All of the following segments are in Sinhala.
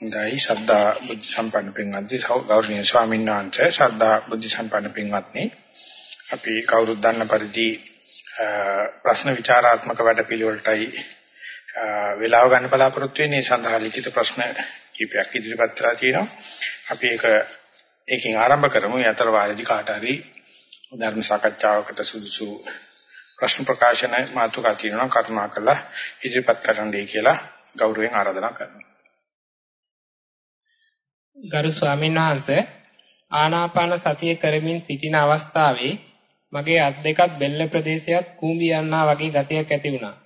හොඳයි. ශ්‍රද්ධා බුද්ධ සම්පන්න පින්වත්නි ගෞරවනීය ස්වාමීන් වහන්සේ ශ්‍රද්ධා බුද්ධ සම්පන්න පින්වත්නි. අපි කවුරුත් දන්න පරිදි ප්‍රශ්න විචාරාත්මක වැඩපිළිවෙලටයි වේලාව ගන්න බලාපොරොත්තු වෙන්නේ. සඳහා ලිඛිත ප්‍රශ්න කීපයක් ඉදිරිපත් කරලා තියෙනවා. අපි ඒක ඒකෙන් ආරම්භ කරමු. යතර වාරදී කාට හරි ධර්ම සාකච්ඡාවකට සුදුසු ප්‍රශ්න ප්‍රකාශන මාතෘකා තියෙනවා කරුණාකරලා ඉදිරිපත් කරන්නයි කියලා ගෞරවයෙන් ආරාධනා කරනවා. ගරු ස්වාමීන් වහන්සේ ආනාපාන සතිය කරමින් සිටින අවස්ථාවේ මගේ අත් දෙකත් බෙල්ල ප්‍රදේශයත් කූඹි යන්නා වගේ ගතියක් ඇති වුණා.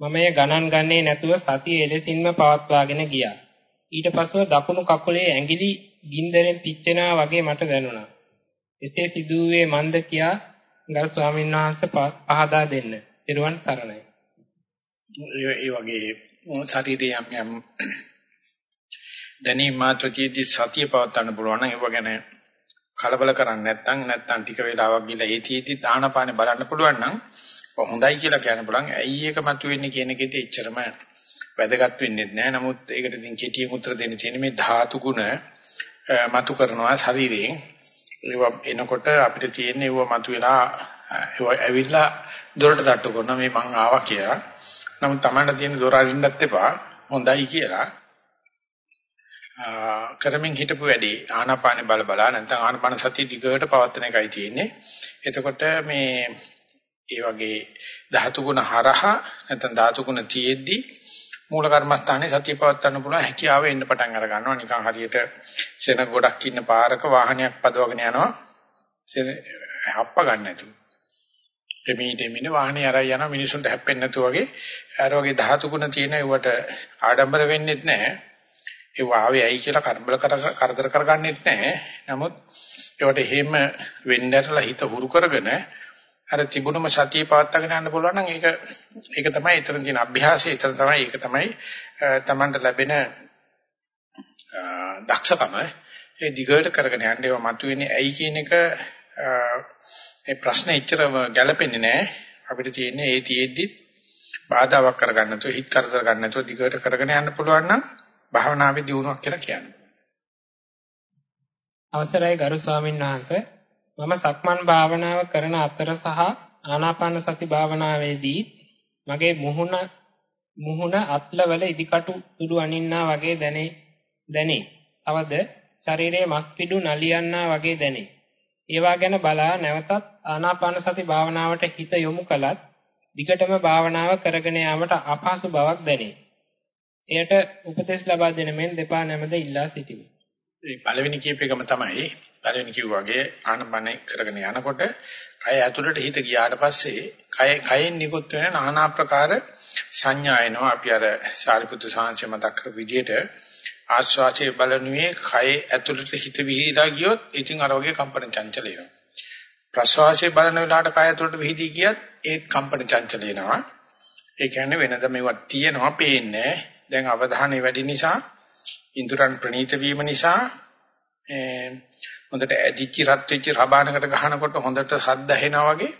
මම එය ගණන් ගන්නේ නැතුව සතිය එලෙසින්ම පවත්වාගෙන ගියා. ඊට පස්ව දකුණු කකුලේ ඇඟිලි ගින්දරෙන් පිච්චෙනවා වගේ මට දැනුණා. එසේ සිදුවේ මන්ද කියා ගරු ස්වාමීන් වහන්සේ පහදා දෙන්න. ඊරුවන් සරණයි. ඒ වගේ ශරීරයේ යම් යම් දැනීම මාත්‍රකයේදී සතිය පවත්වන්න පුළුවන් නම් ඒව ගැන කලබල කරන්නේ නැත්නම් නැත්නම් ටික වේලාවක් ගිහලා ඒතිෙදි දානපානේ බලන්න පුළුවන් නම් හොඳයි කියලා කියන්න පුළුවන්. ඇයි ඒක මතුවෙන්නේ කියන එකේදී එච්චරම වැදගත් වෙන්නේ නැහැ. නමුත් ඒකට ඉතින් කෙටියෙන් උත්තර දෙන්න තියෙන්නේ මේ ධාතු ගුණ මතු කරනවා ශරීරයෙන්. ඒව එනකොට අපිට තියෙන්නේ ඒව මතුවලා ඒව ඇවිල්ලා දොරට තට්ටු කරනවා මේ මං ආවා කියලා. නමුත් Tamanට තියෙන දොර අරින්නත් එපා. හොඳයි කියලා කරමින් හිටපු වැඩි ආනාපානේ බල බලා නැත්නම් ආනාපාන සතිය දිගට පවත්වන එකයි තියෙන්නේ. එතකොට මේ ඒ වගේ ධාතු ගුණ හරහා නැත්නම් ධාතු ගුණ තියෙද්දි මූල කර්මස්ථානයේ සතිය පවත්වන්න පුළුවන් හැකියාව එන්න පටන් අර ගන්නවා. නිකන් හරියට සෙන ගොඩක් ඉන්න පාරක වාහනයක් පදවගෙන යනවා. සෙන හප්ප ගන්න නැතුව. එමෙිට එමින වාහනේ අරයි යනවා මිනිසුන්ට හැප්පෙන්නේ නැතුව වගේ අර වගේ ධාතු ගුණ තියෙන ඒවට ආඩම්බර වෙන්නෙත් නැහැ. ඒ ආවේ ඇයි කියලා කරබල කරදර කරගන්නෙත් නැහැ. නමුත් ඒවට එහෙම වෙන්නටලා හිත හුරු කරගෙන අර තිබුණම සතිය පවත්වාගෙන යන්න පුළුවන් නම් ඒක ඒක තමයි ඊතර තියෙන අභ්‍යාසය. ඊතර තමයි ඒක තමයි Tamanට ලැබෙන දක්ෂකම. ඒ දිගට කරගෙන යන්න ඒවා මතුවෙන්නේ ඇයි කියන එක මේ ප්‍රශ්නේ එච්චර ගැළපෙන්නේ නැහැ. අපිට තියෙන්නේ ඒ තියෙද්දිත් බාධාවක් කරගන්න නැතුව හිත කරදර ගන්න නැතුව දිගට කරගෙන යන්න පුළුවන් නම් භාවනාවේ දියුණුවක් කියලා කියන්නේ. අවසරයි ගරු ස්වාමීන් වහන්සේ මම සක්මන් භාවනාව කරන අතර සහ ආනාපාන සති භාවනාවේදී මගේ මුහුණ මුහුණ අත්ලවල ඉදිකටු තුඩු අනින්නා වගේ දැනේ දැනේ. තවද ශරීරයේ මස් පිඩු නලියන්නා වගේ දැනේ. ඒවා ගැන බලා නැවතත් ආනාපාන සති භාවනාවට හිත යොමු කළත් දිගටම භාවනාව කරගෙන යාමට අපහසු බවක් දැනේ. එයට උපදෙස් ලබා දෙන මෙන් දෙපා නැමද ඉල්ලා සිටිමි. ඒ පළවෙනි කීප එකම තමයි පළවෙනි කිව්වාගේ ආනපන කරගෙන යනකොට කය ඇතුළට හිත ගියාට පස්සේ කය කයෙන් නිකුත් වෙන নানা ආකාර සංඥා එනවා. අපි අර සාරිපුත්‍ර සාංශය මතක් කරපු විදිහට ආස්වාචේ බලනුවේ කය ඇතුළට හිත විහිදා ගියොත් ඉතින් අර වගේ කම්පන චංචල එනවා. ප්‍රස්වාසයේ බලන වෙලාවට කය ඇතුළට විහිදී ගියත් ඒත් කම්පන චංචල එනවා. ඒ කියන්නේ වෙනද මේවා තියෙනවා පේන්නේ දැන් අවධානය වැඩි නිසා ඉන්ද්‍රයන් ප්‍රනීත වීම නිසා හොඳට ඇදිච්ච රත් වෙච්ච රබානකට ගහනකොට හොඳට සද්ද ඇහෙනවා වගේ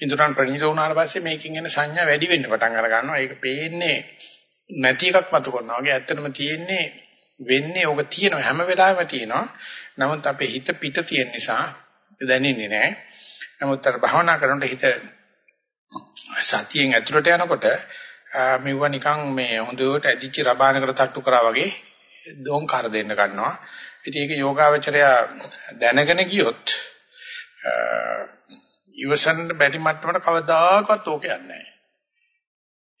ඉන්ද්‍රයන් ප්‍රනීත වුණාට පස්සේ මේකෙන් එන සංඥා වැඩි වෙන්න පටන් අර ගන්නවා. ඒක පේන්නේ නැති එකක් මතු කරනවා වගේ ඇත්තටම තියෙන්නේ වෙන්නේ ඕක තියෙනවා හැම වෙලාවෙම තියෙනවා. නමුත් අපේ හිත පිට තියෙන නිසා දැනෙන්නේ නැහැ. නමුත් අර භවනා කරනකොට හිත සතියෙන් ඇතුළට යනකොට මෙවුවා නිකන් මේ හොඳට ඇදිච්ච රබානකට තට්ටු කරා වගේ දෝංකාර දෙන්න ගන්නවා. ඉතින් ඒක යෝගාවචරය දැනගෙන ගියොත් ඉවසන්න බැරි මට්ටමට කවදාකවත් ඕක යන්නේ නැහැ.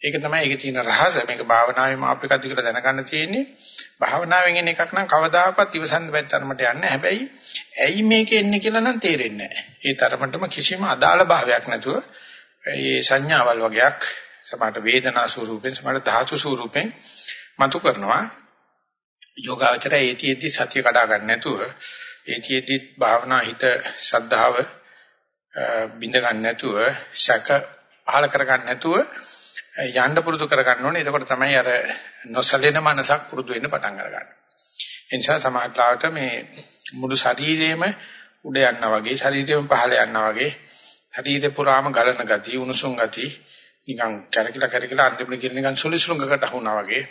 ඒක තමයි ඒකේ තියෙන රහස. මේක භාවනාවේ මාපිකත් කියලා දැනගන්න තියෙන්නේ. භාවනාවෙන් එන එකක් නම් කවදාකවත් ඉවසන්න බැරි තරමට යන්නේ. හැබැයි ඇයි මේක එන්නේ කියලා නම් තේරෙන්නේ නැහැ. ඒ තරමටම කිසිම අදාළ භාවයක් නැතුව මේ සංඥාවල් වගේක් සමහරට වේදනා ස්වරූපෙන් සමහරට ධාතු ස්වරූපෙන් මතු කරනවා. යෝගාවචරය ඒතිෙදි සතිය කඩා ගන්න නැතුව ඒතිෙදි භාවනා හිත සද්ධාව බින්ද ගන්න නැතුව සැක පහල කර ගන්න නැතුව යන්න පුරුදු කර ගන්න ඕනේ. එතකොට තමයි අර නොසලෙන මනසක් පුරුදු වෙන්න පටන් අරගන්නේ. ඒ නිසා සමාජලාවට මේ මුළු ශරීරයේම උඩ යනවා වගේ ශරීරයේම පහළ යනවා වගේ ශරීරේ පුරාම ගලන ගතිය උණුසුම් ගතිය නිකන් කැරකිලා කැරකිලා අන්තිමට කියන නිකන් සුලිසුලුඟකට අහුණා වගේ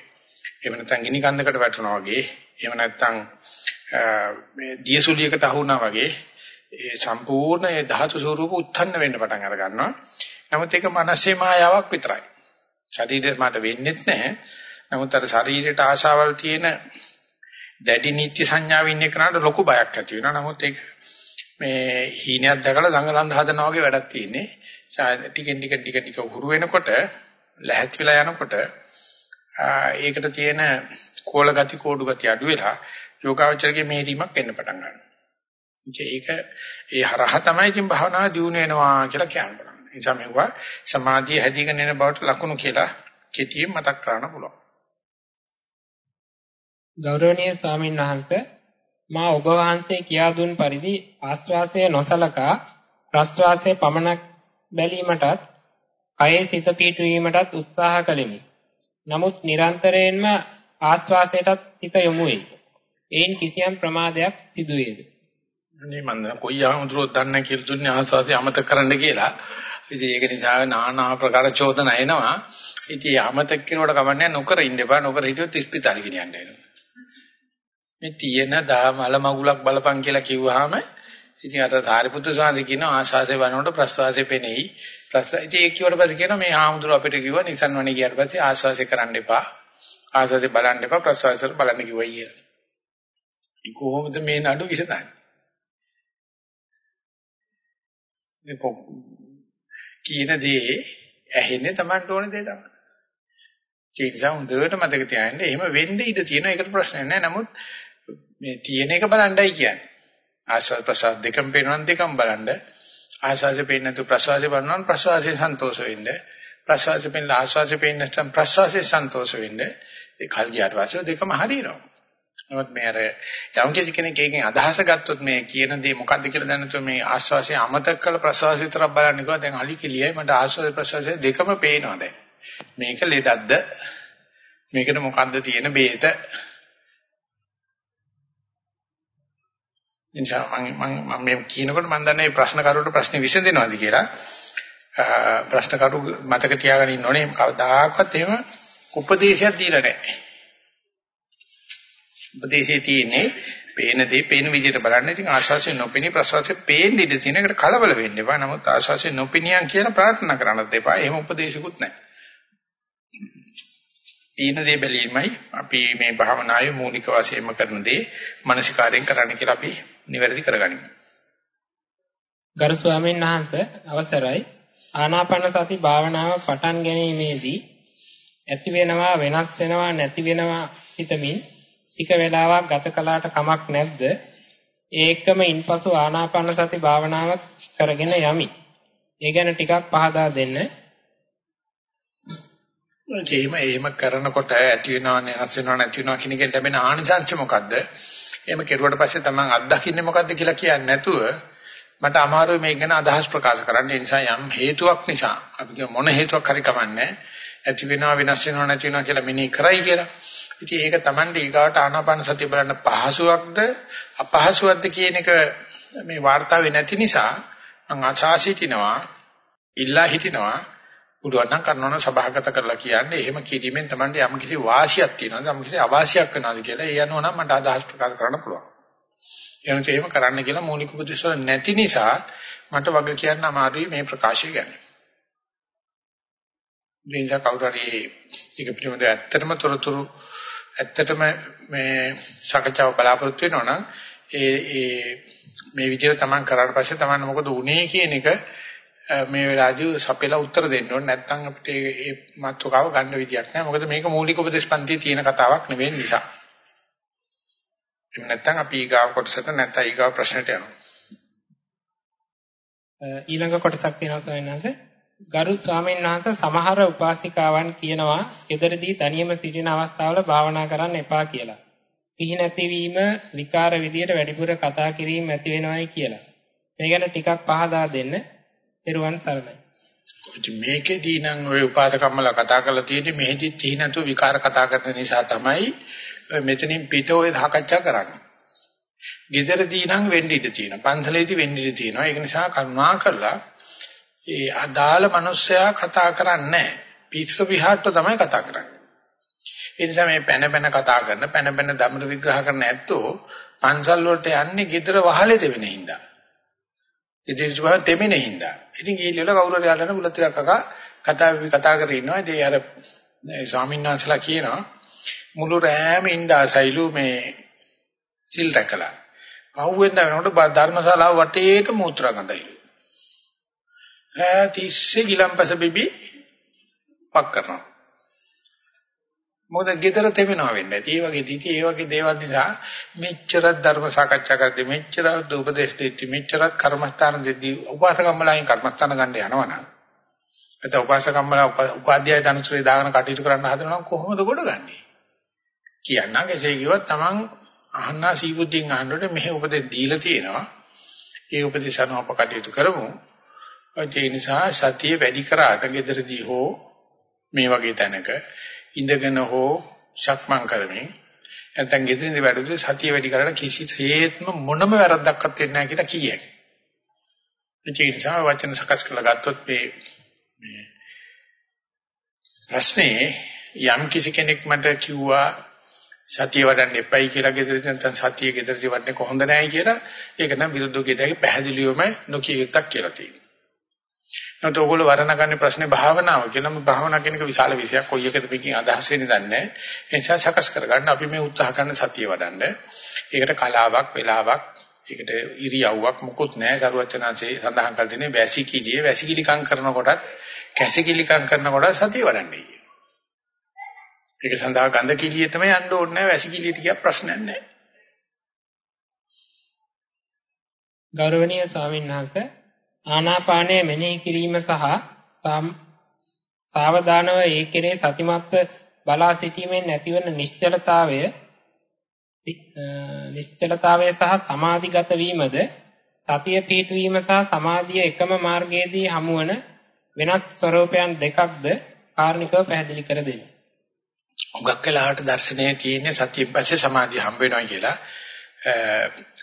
එහෙම නැත්නම් ගිනි කන්දකට වැටුණා වගේ එහෙම නැත්නම් මේ දියසුලියකට අහු වුණා වගේ ඒ සම්පූර්ණ ඒ ධාතු ස්වරූප උත්පන්න වෙන්න පටන් අර ගන්නවා. නමුත් ඒක මනසේ මායාවක් විතරයි. ශරීරයට මට වෙන්නේත් නැහැ. නමුත් අර ශරීරයට ආශාවල් තියෙන දැඩි නිත්‍ය සංඥාවෙ ඉන්න කෙනාට ලොකු බයක් ඇති වෙනවා. නමුත් ඒක මේ හීනයක් දැකලා දඟලන්න හදනවා වගේ වැඩක් තියෙන්නේ. ටිකෙන් ටික ටික ටික උහුරු වෙනකොට ලැහැත් වෙලා යනකොට ඒකට තියෙන කෝල ගති කෝඩු ගති අඩු වෙලා යෝගාවචරයේ මේරීමක් එන්න පටන් ගන්නවා. ඒක ඒ හරහ තමයි ඉතින් භාවනාව දියුණු වෙනවා කියලා කියනවා. ඒ නිසා මේවා සමාධිය හැදීගෙන එන බවට ලකුණු කියලා කෙටියෙන් මතක් කරන්න පුළුවන්. ගෞරවනීය ස්වාමීන් වහන්සේ මා ඔබ වහන්සේ කියා දුන් පරිදි ආස්වාසය නොසලකා ප්‍රස්වාසය පමණක් බැලීමටත් කයේ සිත පිටවීමටත් උත්සාහ කළෙමි. නමුත් නිරන්තරයෙන්ම ආස්වාසයටත් හිත යොමු වෙයි. ඒන් කිසියම් ප්‍රමාදයක් සිදු වේද? අනේ මම කොයි ආමුද්‍රොත් දන්නේ කියලා දුන්නේ ආස්වාසය අමතක කරන්න කියලා. ඉතින් ඒක නිසා নানা ආකාර චෝදන එනවා. ඉතින් අමතක කිරුවට කමන්නේ නොකර ඉන්න එපා. නොකර හිටියොත් ඉස්පිතාලෙ ගෙනියන්න වෙනවා. මේ තියෙන දා මල මගුලක් බලපන් කියලා කිව්වහම ඉතින් අර සාරිපුත්‍ර සාන්ති කියන ආශාසය වනකොට ප්‍රසවාසය පෙනෙයි. ප්‍රස ඉතින් ඒක කිව්වට පස්සේ කියනවා මේ ආමුදුර අපිට කිව්වා නිසන් වනේ ගියාට පස්සේ ආශාසය කරන්න එපා. ආශාසය බලන්න එපා ප්‍රසවාසය බලන්න කිව්වයි කියලා. ඒ කොහොමද මේ නඩු විසඳන්නේ? මේ කියන දේ ඇහෙන්නේ Tamanට ඕන දේ තමයි. ඒ නිසා හොඳට මතක තියාගන්න එහෙම වෙන්න ඉඩ තියෙන එකට ප්‍රශ්නයක් නැහැ. නමුත් මේ තියෙන එක බලන්නයි කියන්නේ. ආස්වාද ප්‍රසාද දෙකම පේනවනම් දෙකම බලන්න. ආස්වාදේ පේන්නේ නැතු ප්‍රසවාදේ බලනනම් ප්‍රසවාදේ සන්තෝෂ වෙන්න. ප්‍රසවාදේ පේන ආස්වාදේ පේන්නේ නැත්නම් ප්‍රසවාදේ සන්තෝෂ වෙන්න. ඒ කල් ගියාට පස්සේ දෙකම හරියනවා. නමුත් මේ අර යම් කිසි කෙනෙක් එකකින් අදහස ගත්තොත් මේ කියන දේ මොකද්ද කියලා දැනනකොට මේ ආස්වාසිය අමතක කළ ප්‍රසවාසය විතරක් බලන්න කිව්වා දැන් අලි කෙලියයි මට ආස්වාද ප්‍රසවාසය දෙකම පේනවා දැන් මේක ලෙඩක්ද මේකට මොකද්ද තියෙන බේත එනිසා මම මම මේ කියනකොට මම දන්නේ ප්‍රශ්න කරුවට ප්‍රශ්න විසඳෙනවද කියලා ප්‍රශ්න කරු මතක තියාගෙන ඉන්න ඕනේ කවදාකවත් එහෙම උපදේශයක් දීලා නැහැ උපදේශයේ තියෙන්නේ පේන දේ පේන විදිහට බලන්න. ඉතින් ආශාසයෙන් නොපෙනී ප්‍රසවාසයෙන් පේන්න ඉඩ තියෙන එකට කලබල වෙන්න එපා. නමුත් ආශාසයෙන් නොපෙනියන් කියලා ප්‍රාර්ථනා කරන්නත් එපා. එහෙම උපදේශිකුත් නැහැ. තීන දේ බැලීමයි අපි මේ භාවනාවේ මූලික වශයෙන්ම කරන දේ මානසිකාරයෙන් කරන්න කියලා අපි නිවැරදි කරගනිමු. ගරු ස්වාමීන් වහන්සේ අවසරයි ආනාපාන සති භාවනාව පටන් ගැනීමේදී ඇති වෙනවා වෙනස් වෙනවා නැති වෙනවා හිතමින් ටික වේලාවක් ගත කළාට කමක් නැද්ද? ඒකම ඉන්පසු ආනාපාන සති භාවනාව කරගෙන යමි. ඒ ගැන ටිකක් පහදා දෙන්න. එහෙම එහෙම කරනකොට ඇති වෙනව නැස් වෙනව නැති වෙනව කියන එකෙන් ලැබෙන ආනිසංශ මොකද්ද? එහෙම කෙරුවට පස්සේ තමන් අත්දකින්නේ මොකද්ද කියලා කියන්නේ නැතුව මට අමාරුයි මේක ගැන අදහස් ප්‍රකාශ කරන්න. ඒ නිසා යම් හේතුවක් නිසා අපි මොන හේතුවක් හරි කමන්නේ ඇති වෙනවා විනාශ වෙනවා නැති වෙනවා කියලා මෙනෙහි කරයි කියලා. ඉතින් ඒක Tamande ඊගාවට ආනාපාන සතිය බලන්න පහසුවක්ද අපහසුවක්ද කියන එක මේ වார்த்தාවේ නැති නිසා මම ආශාසිතිනවා ඉල්ලා හිටිනවා උඩවන්නම් කරනවන සභාගත කරලා කියන්නේ එහෙම කිරීමෙන් Tamande යම් කිසි වාසියක් තියෙනවා යම් කිසි අවාසියක් වෙනවාද කියලා ඒ අනුව නම් මට අදහස් ප්‍රකාශ කරන්න පුළුවන්. එනච එහෙම කරන්න කියලා මූලික උපදේශ නැති නිසා මට වග කියන්න අමාරුයි මේ ප්‍රකාශය ගැන. නිසා කවුරු හරි ඒක පිළිබඳව ඇත්තටම තොරතුරු ඇත්තටම මේ සාකච්ඡාව බලාපොරොත්තු වෙනවා නම් ඒ ඒ මේ විදිහට තමන් කරාට පස්සේ තමන් මොකද උනේ කියන එක මේ වෙලාවදී සපෙලා උත්තර දෙන්න ඕනේ නැත්නම් අපිට මේ මාතෘකාව ගන්න විදියක් නැහැ මොකද මේක මූලික උපදේශ පන්තියේ තියෙන කතාවක් නෙවෙයි නිසා එහෙනම් නැත්නම් අපි ඊගාව කොටසට නැත්නම් ඊගාව ප්‍රශ්නට යනවා ඊළඟ කොටසක් තියෙනවා ස්වාමීන් වහන්සේ ගරු ස්වාමීන් වහන්සේ සමහර උපාසිකාවන් කියනවා ඊදරදී තනියම සිටින අවස්ථාවල භාවනා කරන්න එපා කියලා. සිහි නැතිවීම විකාර විදියට වැඩිපුර කතා කිරීම ඇති වෙනවයි කියලා. මේ ගැන ටිකක් පහදා දෙන්න. ඊරුවන් සරණයි. මේකෙදී නම් ওই උපාදකම්මලා කතා කරලා තියෙන්නේ මෙහෙදි තී නැතු විකාර කතා කරන නිසා තමයි මෙතනින් පිට ඔය සාකච්ඡා කරන්නේ. ගෙදරදී නම් වෙන්න ඉඩ තියෙනවා. පන්සලේදී වෙන්න ඉඩ තියෙනවා. ඒක නිසා කරුණා කරලා ඒ අදාළ මනුස්සයා කතා කරන්නේ පිස්සු විහාරට තමයි කතා කරන්නේ. ඒ නිසා මේ පැන පැන කතා කරන පැන පැන ධම්ම විග්‍රහ කරන ඇත්තෝ පන්සල් වලට යන්නේ gedara වහලේ දෙවෙන හින්දා. ඉතින් ඒක දෙවෙන හින්දා. ඉතින් ගිහිල්ලා කවුරු හරි අල්ලන බුලත් ටිකක් කකා කතා කතා කරගෙන ඉන්නවා. ඉතින් අර ස්වාමීන් වහන්සේලා කියනවා මුළු රෑම ඉඳාසයිලු මේ සිල් රැකලා. පහුවෙන්ද වෙනකොට ධර්මශාලාව වටේට මූත්‍රා ගඳයිලු. ඈ තිස්සේ ගිලම්පස බිබි පක් කරනවා. මොකද gedara තෙමෙනවා වෙන්නේ. ඒ වගේ තීටි ඒ වගේ දේවල් නිසා මෙච්චර ධර්ම සාකච්ඡා කරද්දී මෙච්චර උපදේශ දෙtti මෙච්චර කර්මස්ථාන දෙද්දී උපාසකම්මලායින් කර්මස්ථාන ගන්න යනවනම් එතන උපාසකම්මලා උපාධ්‍යාය ධනසුරේ දාගෙන කටයුතු කරන්න හදනවා කොහොමද ගොඩගන්නේ? කියන්නම් එසේ කිව්වොත් Taman අහන්නා සීබුද්ධියෙන් අහනකොට මෙහෙ උපදෙස් දීලා තියෙනවා. ඒ උපදේශ අනුව අප කටයුතු කරමු. ඒ නිසා සතිය වැඩි කරාට gederදී හෝ මේ වගේ තැනක ඉඳගෙන හෝ ශක්මන් කරමින් නැත්නම් gederදී වැඩුවේ සතිය වැඩි කරලා කිසිසේත්ම මොනම වැරද්දක්වත් වෙන්නේ නැහැ කියලා කියයි. ඒ නිසා වචන සකස් කරලා ගත්තොත් මේ මේ ප්‍රශ්නේ යම් කිසි කෙනෙක් මට කිව්වා සතිය වඩන්න එපයි කියලා ගෙදරදී නැත්නම් සතිය ගෙදරදී වඩන්නේ කොහොඳ නැහැ කියලා ඒක නම් විරුද්ධ ගෙදරගේ පැහැදිලිවම නොකිය යුක්තක් කියලා තියෙනවා. නැත්නම් ඔයගොල්ලෝ වර්ණගන්නේ ප්‍රශ්නේ භාවනාව කියනම භාවනා කියන එක විශාල විෂයක් කොයි එකද මේකෙන් අදහස් වෙන්නේ දන්නේ ඒ නිසා සකස් කරගන්න අපි මේ උත්සාහ කරන සතිය වඩන්න. ඒකට කලාවක් වෙලාවක් ඒකට ඉරියව්වක් මොකුත් නැහැ සරුවචනාංශේ සඳහන් කර තියෙන්නේ වැසිකිළිය වැසිකිලිකම් කරනකොටත් කැසිකිලිකම් කරනකොට සතිය වඩන්නේ. ඒක සඳහා ගඳ කිලිය තමයි යන්න ඕනේ නැහැ වැසිකිළියට කිය ප්‍රශ්නයක් නැහැ. ගෞරවනීය ස්වාමීන් වහන්සේ ආනාපානය මෙනෙහි කිරීම සහ සාවධානව ඒ කෙරේ සතිමත්ව බලා සිටීමෙන් ඇතිවන නිශ්චලතාවය නිශ්චලතාවය සහ සමාධිගත වීමද සතිය පිහිටවීම සහ සමාධිය එකම මාර්ගයේදී හමුවන වෙනස් ස්වરૂපයන් දෙකක්ද කාරණිකව පැහැදිලි කර දෙන්න. උගක් වෙලාවට දර්ශනයේ තියෙන සතියෙන් පස්සේ සමාධිය හම්බ වෙනවා කියලා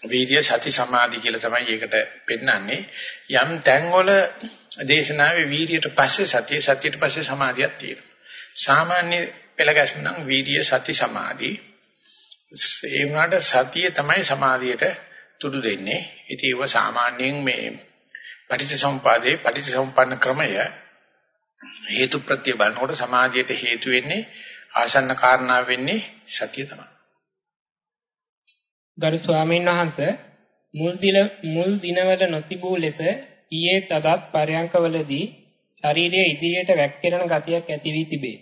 වීර්ය සති සමාධි කියලා තමයි ඒකට පෙන්වන්නේ යම් තැන්වල දේශනාවේ වීර්යයට පස්සේ සතිය සතියට පස්සේ සමාධියක් තියෙනවා. සාමාන්‍ය පෙළ ගැස්ම නම් වීර්ය සති සමාධි. ඒ වුණාට සතිය තමයි සමාධියට තුඩු දෙන්නේ. ඉතින් ඒව සාමාන්‍යයෙන් මේ පටිච්චසමුපාදේ පටිච්චසමුප්පන්න ක්‍රමය හේතු ප්‍රත්‍ය බලනකොට සමාධියට හේතු වෙන්නේ ආසන්න කාරණා වෙන්නේ සතිය තමයි. ගරු ස්වාමීන් වහන්සේ මුල් දින මුල් දිනවල නොතිබූ ලෙස ඊයේ තදත් පරයන්කවලදී ශරීරයේ ඉදිරියට වැක්කිරෙන ගතියක් ඇති වී තිබේ.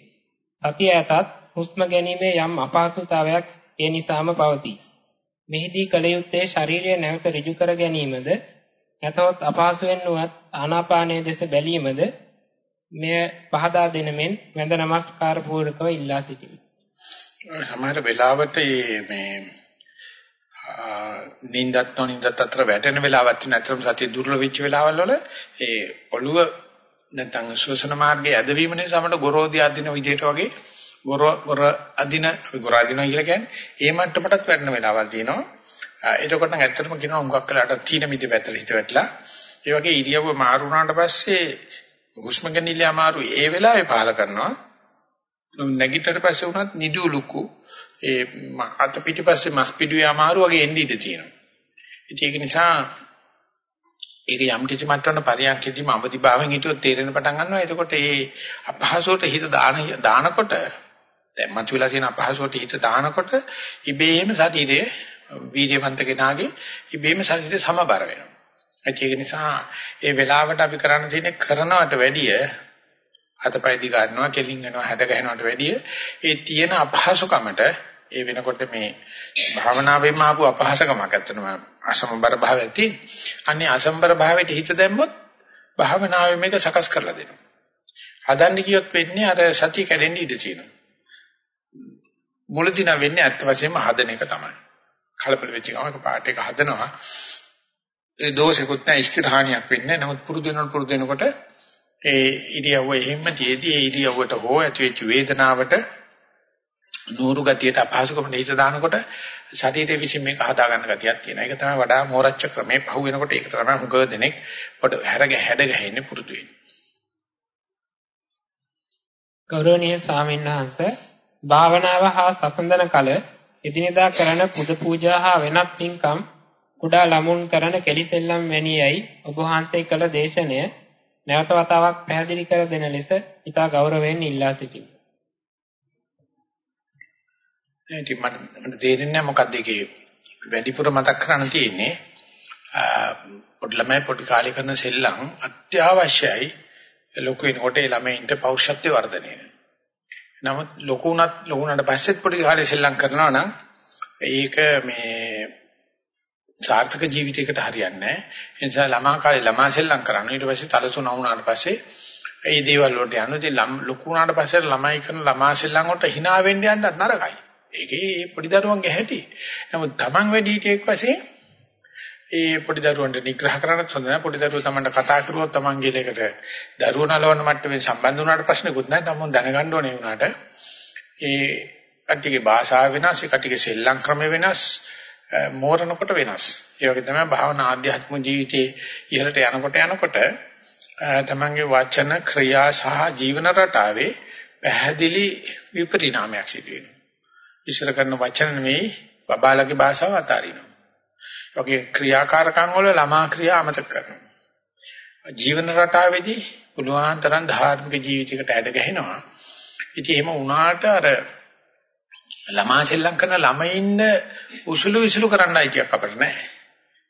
සතිය ඇතත් හුස්ම ගැනීමේ යම් අපහසුතාවයක් ඒ නිසාම පවතී. මෙහිදී කල යුත්තේ ශරීරය නැවත ඍජු කර ගැනීමද නැතහොත් අපහසුවෙන් වුවත් ආනාපානයේ දෙස බැලීමද මෙය පහදා දෙනමෙන් වැඳ නමස්කාර පූර්වකව ඉල්ලා සිටිමි. සමහර වෙලාවට මේ නින්දත් නොනින්දත් අතර වැටෙන වෙලාවක් නැත්නම් සතිය දුර්වල වෙච්ච වෙලාවල් වල ඒ ඔළුව නැත්නම් ශ්වසන මාර්ගයේ ඇදවීම නිසා අපිට ගොරෝදී අදින විදිහට වගේ ගොර ගොර අදින ගොර අදිනවා කියලා කියන්නේ ඒ මට්ටමටත් වැටෙන වෙලාවල් තියෙනවා. එතකොට නම් ඇත්තටම කියනවා හුඟක් වෙලාට තීන මිදි පැත්තට හිත වැටලා. ඒ වගේ ඉරියව්ව මාරු වුණාට පස්සේ හුස්ම ගැනීම අමාරු ඒ වෙලාවේ පාල කරනවා. නැගිටට පස්සේ වුණත් නිදුලුකු ඒ අත පිටිපස්සේ මස් පිටුවේ අමාරු වගේ එන්න ඉඩ තියෙනවා. ඒක නිසා ඒක යම් කිසි මට්ටමක පරියන්කෙදිම අවදි භාවයෙන් හිටියොත් තේරෙන පටන් ගන්නවා. එතකොට ඒ අපහසුවට හිත දාන දානකොට දැන් මතුවලා තියෙන අපහසුවට හිත දානකොට ඉබේම ශරීරයේ වීර්යවන්ත කෙනාගේ ඉබේම ශරීරය සමබර වෙනවා. ඒක නිසා ඒ වෙලාවට අපි කරන්න තියෙන්නේ කරනවට වැඩිය අතපය දි ගන්නවා කෙලින් යනවා හැඩ ගහනවට වැඩිය ඒ තියෙන අපහසුකමට ඒ වෙනකොට මේ භාවනාවෙන්ම ආපු අපහසකමක් ඇත්තනම අසමබර භාවයක් තියෙන. අන්නේ අසම්බර භාවයට හිත දැම්මොත් භාවනාවේ මේක සකස් කරලා දෙනවා. හදන්න කියොත් වෙන්නේ අර සතිය කැඩෙන්න ඉඩ තියෙනවා. මුලදී නම් වෙන්නේ අත් වශයෙන්ම හදන එක තමයි. කලබල වෙච්ච ගමන් පාට එක හදනවා. ඒ දෝෂෙකුත් නැහැ ස්ථිරහානියක් වෙන්නේ නැහැ. නමුත් පුරුදු වෙනකොට පුරුදු වෙනකොට ඒ ඉරියව්ව එහෙම තියේදී ඒ ඉරියව්වට හෝ ඇතිවෙච්ච වේදනාවට නూరు ගතියට අපහසුකමට හිත දානකොට ශරීරයේ විසින් මේක හදා ගන්න ගතියක් තියෙනවා. ඒක තමයි වඩා මෝරච්ච ක්‍රමේ පහු වෙනකොට ඒක තමයි හුඟ දෙනෙක් පොඩ හැරග හැඩ ගහින්නේ පුරුදු වෙන්නේ. ගෞරවනීය ස්වාමීන් වහන්සේ භාවනාව හා සසඳන කල එදිනෙදා කරන පුද පූජා හා වෙනත් පින්කම් කුඩා ළමුන් කරන කෙලිසෙල්ලම් වැනියයි ඔබ වහන්සේ කළ දේශනය නැවත වතාවක් පැහැදිලි කර දෙන ලෙස ඉතා ගෞරවයෙන් ඉල්ලා සිටිමි. ඉතින් මට තේරෙන්නේ මොකක්ද ඒකේ වැඩිපුර මතක් කරන්න තියෙන්නේ පොඩි ළමයි පොඩි කාලේ කරන සෙල්ලම් අත්‍යවශ්‍යයි ලොකු වෙනකොට ඒ ළමයින්ට පෞෂත්ව වර්ධනය වෙනවා. නමුත් ලොකු උනත් ලොකු උනට පස්සෙත් පොඩි කාලේ සෙල්ලම් කරනවා නම් ඒක මේ සාර්ථක ජීවිතයකට හරියන්නේ නැහැ. ඒ නිසා ළමා කාලේ ළමා සෙල්ලම් කරනවා. ඊට පස්සේ තලසුණ වුණාට පස්සේ ඒ දේවල් වලට යනවා. ඉතින් ලොකු උනාට පස්සේ ළමයි කරන ළමා සෙල්ලම් වලට hina වෙන්න යන්නත් නරකයි. ඒකේ පොඩි දරුවන්ගේ හැටි. නමුත් Taman වැඩි හිටියෙක් වශයෙන් ඒ පොඩි දරුවන්ට නිග්‍රහ කරන්නත් හොඳ නැහැ. පොඩි දරුවෝ Tamanට කතා කරුවොත් Tamanගේ ලේකට දරුවෝ නලවන්න මට්ටමේ සම්බන්ධ වුණාට ප්‍රශ්නකුත් නැහැ. Taman දැනගන්න ඕනේ වුණාට ඒ කට්ටියගේ භාෂාව වෙනස්, ඒ කට්ටියගේ සෙල්ලම් ක්‍රම වෙනස්, මෝරණකොට වෙනස්. ඒ වගේ තමයි භාවනා ආධ්‍යාත්මික ජීවිතයේ ඉහළට යනකොට යනකොට තමන්ගේ වචන ක්‍රියා සහ ජීවන රටාවේ පැහැදිලි විපරිණාමයක් සිදු වෙනවා. ඉස්සර කරන වචන නෙමෙයි බබාලගේ භාෂාව අතාරිනවා. වගේ ක්‍රියාකාරකම් වල ළමා ක්‍රියා අමතක කරනවා. ජීවන රටාවේදී පුළුවන් තරම් ධාර්මික ජීවිතයකට ඇද ගැහෙනවා. ඉතින් එහෙම වුණාට අර ළමා සෙල්ලම් කරන ළමයින්ද උසුළු විසුළු කරන්න අයිතියක් අපිට නැහැ.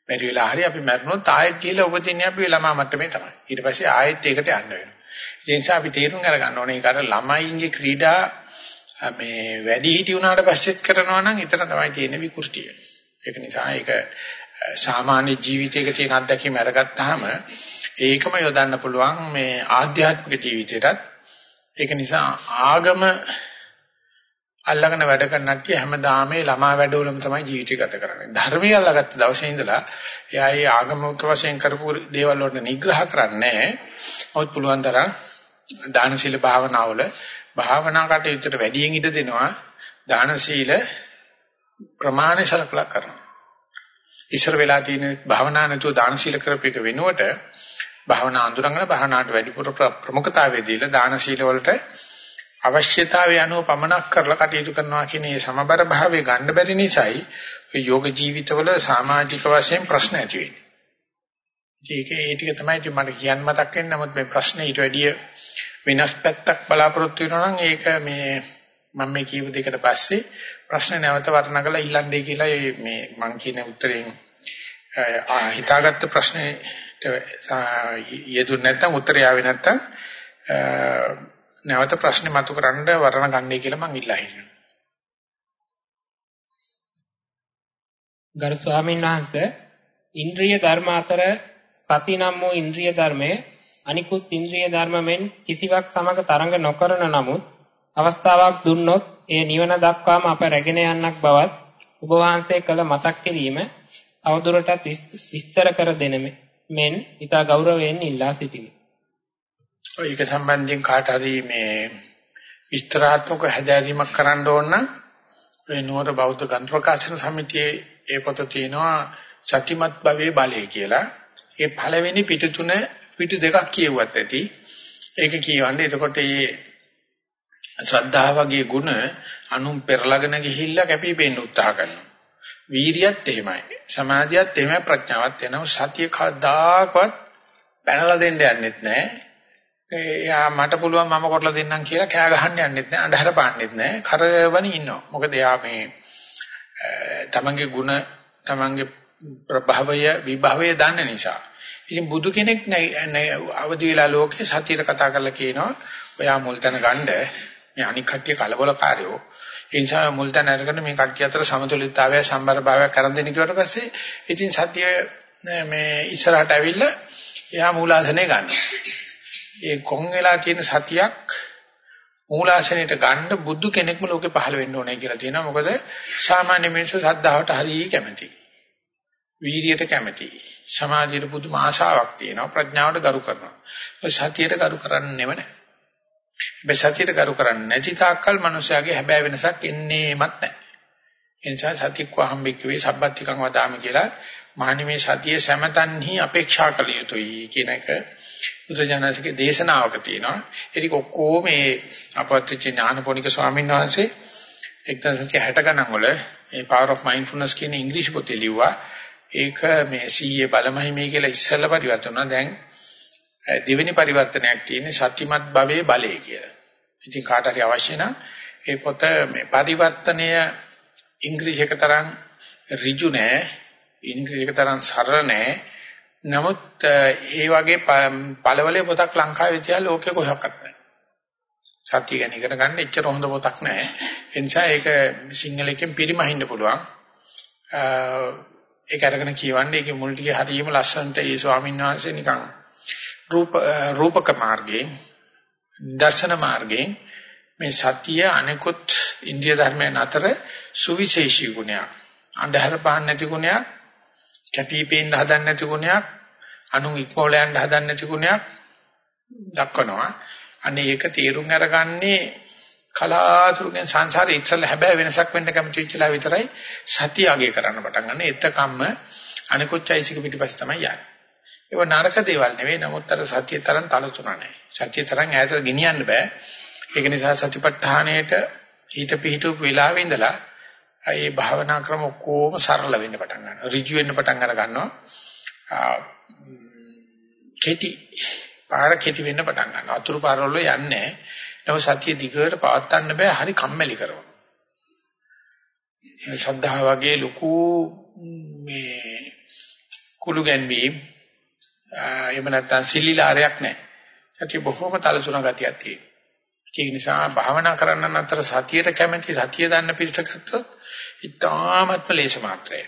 මෙරි වෙලා හරි අපි මැරුණොත් ආයෙත් කියලා උපදින්නේ අපි ළමා මට්ටමේ තමයි. ඊට පස්සේ ආයෙත් ඒකට යන්න වෙනවා. ඒ නිසා අපි තේරුම් අරගන්න ඕනේ ඒකට ළමයින්ගේ ක්‍රීඩා මේ වැඩි හිටි වුණාට පස්සෙත් කරනවා නම් එතන තමයි තියෙන විකෘතිය. ඒක නිසා ඒක සාමාන්‍ය ජීවිතයක තියෙන අත්දැකීම් අරගත්තාම ඒකම යොදන්න පුළුවන් මේ ආධ්‍යාත්මික ජීවිතයටත්. ඒක නිසා ආගම අල්ලගෙන වැඩ කරන කට්ටිය හැමදාම ළමා වැඩවලම තමයි ජීවිතය ගත කරන්නේ. ධර්මය අල්ලගත්ත දවසේ ඉඳලා එයා ඒ ආගමික වශයෙන් කරපු දේවල් වලට නිග්‍රහ කරන්නේ නැහැ. ඔත් පුළුවන් තරම් දාන සීල භාවනාවල භාවනා කටයුත්තට වැඩියෙන් ඉඩ දෙනවා. දාන සීල ප්‍රමාණ සලකලා කරනවා. ඉස්සර වෙලා තියෙන භාවනා නැතුව දාන සීල කරපේක වෙනුවට භාවනා අඳුරගෙන භාවනාවට වැඩිපුර ප්‍රමුඛතාවය දීලා දාන සීල වලට අවශ්‍යතාවය අනුව පමනක් කරලා කටයුතු කරනවා කියන මේ සමබර භාවය ගන්න බැරි නිසායි ඔය යෝග ජීවිතවල සමාජික වශයෙන් ප්‍රශ්න ඇති වෙන්නේ. ඒක ඒ ටික තමයි මට කියන්න මතක් වෙන්නේ. නමුත් මේ ප්‍රශ්නේ ඊට වැඩිය වෙනස් පැත්තක් බලාපොරොත්තු වෙනවා නම් ඒක මේ මම මේ කියපු දෙකට පස්සේ ප්‍රශ්න නැවත වර්ණන කරලා ඉල්ලන්නේ කියලා මේ මං කියන උත්තරෙන් හිතාගත්ත ප්‍රශ්නේ යෙදුනේ නැත්නම් උත්තරය ආවේ නැත්නම් නැවත ප්‍රශ්නේ මතු කරන්න වර්ණ ගන්නයි කියලා මං ඉල්ලා හිටිනවා. ගරු ස්වාමීන් වහන්සේ ඉන්ද්‍රිය ධර්ම අතර සති නම් වූ ඉන්ද්‍රිය ධර්මයේ අනිකුත් ඉන්ද්‍රිය ධර්ම මෙන් කිසිවක් සමග තරඟ නොකරන නමුත් අවස්ථාවක් දුන්නොත් ඒ නිවන දක්වාම අප රැගෙන යන්නක් බවත් ඔබ වහන්සේ කළ මතක් කිරීම අවදුරටත් විස්තර කර දෙන මෙන් ඊට ගෞරවයෙන් ඉල්ලා සිටිමි. ඒක සම්බන්ධයෙන් කාට හරි මේ විස්තරාත්මක හැදෑරීමක් කරන්න ඕන නම් ඒ නුවර බෞද්ධ ගන්ධ ප්‍රකාශන සමිතියේ ඒ පොත තියෙනවා සත්‍යමත් භවයේ බලය කියලා. ඒ පළවෙනි පිටු තුන පිටු දෙකක් කියුවත් ඇති. ඒක කියවන්නේ එතකොට මේ ශ්‍රද්ධාව වගේ ගුණ අනුන් පෙරලගෙන ගිහිල්ලා කැපිපෙන්න උත්සාහ කරනවා. වීරියත් එහෙමයි. සමාධියත් එහෙමයි ප්‍රඥාවත් එනවා. සතිය කවදාකවත් පැනලා දෙන්න යන්නෙත් නැහැ. එයා මට පුළුවන් මම කරලා දෙන්නම් කියලා කෑ ගහන්න යන්නෙත් නැහැ. අඳහර පාන්නෙත් නැහැ. කරවණි ඉන්නවා. මොකද එයා මේ තමන්ගේ ගුණ තමන්ගේ ප්‍රභවය විභවය දන්න නිසා. ඉතින් බුදු කෙනෙක් අවදි වෙලා ලෝකේ සතියට කතා කරලා කියනවා ඔයා මුල් තැන ගන්න මේ අනික් කට්ටිය කලබලකාරයෝ. ඒ නිසා මුල් තැන අරගෙන මේ කට්ටිය අතර සමතුලිතතාවය සම්බර භාවයක් කරන් දෙන්න කිව්වට පස්සේ ඉතින් සත්‍ය මේ ඉස්සරහට ඇවිල්ලා එයා මූලාසනේ ගන්නවා. ඒ කොන් වෙලා තියෙන සතියක් මූලාසනයට ගන්න බුදු කෙනෙක්ම ලෝකේ පහළ වෙන්න ඕනේ කියලා තියෙනවා. මොකද සාමාන්‍ය මිනිස්සු සද්ධාවට හරිය කැමතියි. වීරියට කැමතියි. සමාධියට පුදුම ආශාවක් තියෙනවා. ප්‍රඥාවට ගරු කරනවා. සතියට ගරු කරන්නේම නැහැ. මේ සතියට කරු කරන්නේ නැති තාක්කල් මනුස්සයාගේ හැබෑ වෙනසක් එන්නේමත් නැහැ. ඒ නිසා සතික්ව හම්බෙක් වේ සබ්බත්තිකං වදාම කියලා මහණිමේ සතිය සමතන්හි අපේක්ෂා කළ යුතුයි කියන එක බුදුජානකගේ දේශනාවක තියෙනවා. ඒක ඔක්කොම මේ අපවත්ච ඥානපෝනික ස්වාමීන් වහන්සේ 1960 ගණන් වල මේ Power of Mindfulness කියන ඉංග්‍රීසි පොතේ ලිව්වා. ඒක මේ සීයේ බලමහිමේ කියලා ඉස්සෙල්ලා පරිවර්තන වුණා. දැන් දෙවෙනි පරිවර්තනයක් තියෙන්නේ සත්‍යමත් භවයේ බලය කියලා. ඉතින් කාට හරි අවශ්‍ය නම් ඒ පොත මේ පරිවර්තනය ඉංග්‍රීසි එක තරම් ඍජු නෑ ඉංග්‍රීසි එක තරම් සරල නෑ නමුත් ඒ වගේ පළවලේ පොතක් ලංකාවේ තියලා ලෝකේ කොහොක්වත් නැහැ. සත්‍ය ගැන ඉගෙන ගන්න එච්චර හොඳ පොතක් නැහැ. ඒ නිසා ඒක සිංහල එකෙන් පිරිමහින්න පුළුවන්. ඒක අරගෙන කියවන්නේ ඒකේ මුල් ටිකේ හරියම ලස්සනට ඒ ස්වාමීන් වහන්සේ නිකන් රූප රූපක මාර්ගයෙන් දර්ශන මාර්ගයෙන් මේ සත්‍ය අනිකුත් ඉන්දිය ධර්මයන් අතර සුවිශේෂී ගුණයක්. අන්ධහර පහන් නැති ගුණයක්, කැපිපේන්න හදන්න නැති ගුණයක්, අනුන් ඉක්මවල යන්න හදන්න නැති ගුණයක් දක්වනවා. අනේ ඒක තේරුම් අරගන්නේ කලාතුරකින් සංසාරේ ඉස්සෙල්ලා හැබැයි වෙනසක් වෙන්න කැමති වෙච්චලා විතරයි සතිය අගය කරන්න පටන් ගන්න. එතකම්ම අනිකුත් චෛසික පිටිපස්ස තමයි යන්නේ. ඒව නරක දේවල් නෙවෙයි. නමුත් අර සතිය තරම් තලතුණ නැහැ. සතිය තරම් ඈතට ගෙනියන්න බෑ. ඒක නිසා සතිපට්ඨානයේට හිත පිහිටුවපු වෙලාවෙ ඉඳලා ඒ භාවනා ක්‍රම ඔක්කොම සරල වෙන්න පටන් ගන්නවා. ඍජු වෙන්න පටන් අර ගන්නවා. කෙටි පාර කෙටි වෙන්න පටන් ගන්නවා. අතුරු පාරවල යන්නේ නැහැ. නම සතිය දිගට පවත්වන්න බෑ. හරි කම්මැලි කරනවා. ශ්‍රද්ධාව වගේ ලොකු මේ කුළු ගැන්වීම එහෙම නැත්නම් සිලිලාරයක් නැහැ. සතිය බොහොම තලසුණ ගතියක් තියෙනවා. ඒ නිසා භාවනා කරන්න අතර සතියට කැමැති සතිය දන්න පිරිස ගත්තොත් ඉතාමත්ම ලේස මාත්‍රය.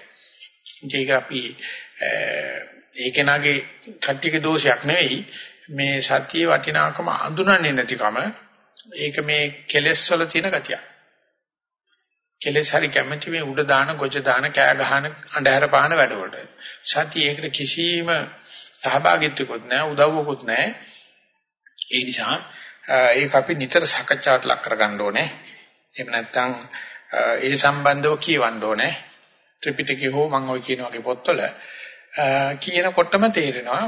ඒක අපි ඒ කෙනාගේ කට්ටියගේ දෝෂයක් නෙවෙයි මේ සතියේ වටිනාකම අඳුනන්නේ නැතිකම ඒක මේ කෙලෙස් වල තියෙන ගතිය. කෙලෙස් හරි කැමැති මේ උඩ දාන ගොජ දාන කෑ ගහන අඳුර පාන වැඩවලට. සතිය ඒකට කිසිම සහභාගීත්වයක්වත් නැහැ උදව්වකුත් නැහැ. ඒ නිසා ඒක අපි නිතර සකච්ඡාවට ලක් කරගන්න ඕනේ. එහෙම නැත්නම් ඒ සම්බන්ධව කියවන්න ඕනේ. ත්‍රිපිටකේ හෝ මම ওই කියන වගේ පොත්වල කියනකොටම තේරෙනවා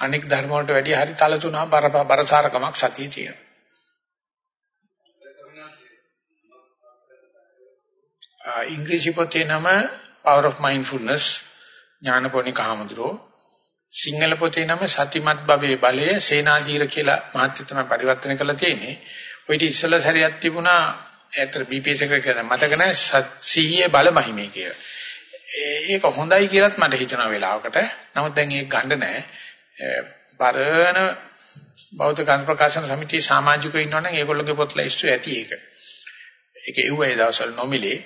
අනික් ධර්ම වලට වැඩිය හරි තල තුනක් බරසාරකමක් සතියේ තියෙනවා. ඉංග්‍රීසි පොතේ නම Power of Mindfulness Nyanaponika හමුදුරෝ Sinhala පොතේ නම සතිමත් භවයේ බලය සේනාධීර කියලා මාත්‍ය තමයි පරිවර්තන කරලා තියෙන්නේ. ඔය ඉතින් ඉස්සෙල්ලා සැරියක් තිබුණා ඇත්තට BPS එකට කියන මතක නැහැ සිහියේ බල මහිමේ කියලා. ඒක හොඳයි කියලාත් මට හිතෙන වෙලාවකට. නමුත් දැන් ඒක ගන්න නැහැ. පරණ බෞද්ධ ගාන ප්‍රකාශන සමිතියේ සමාජිකයෝ ඉන්නවනම් ඒගොල්ලෝගේ පොත්ලා ඉස්සු ඇති ඒක. ඒක එව්වයි දවසල් නොමිලේ.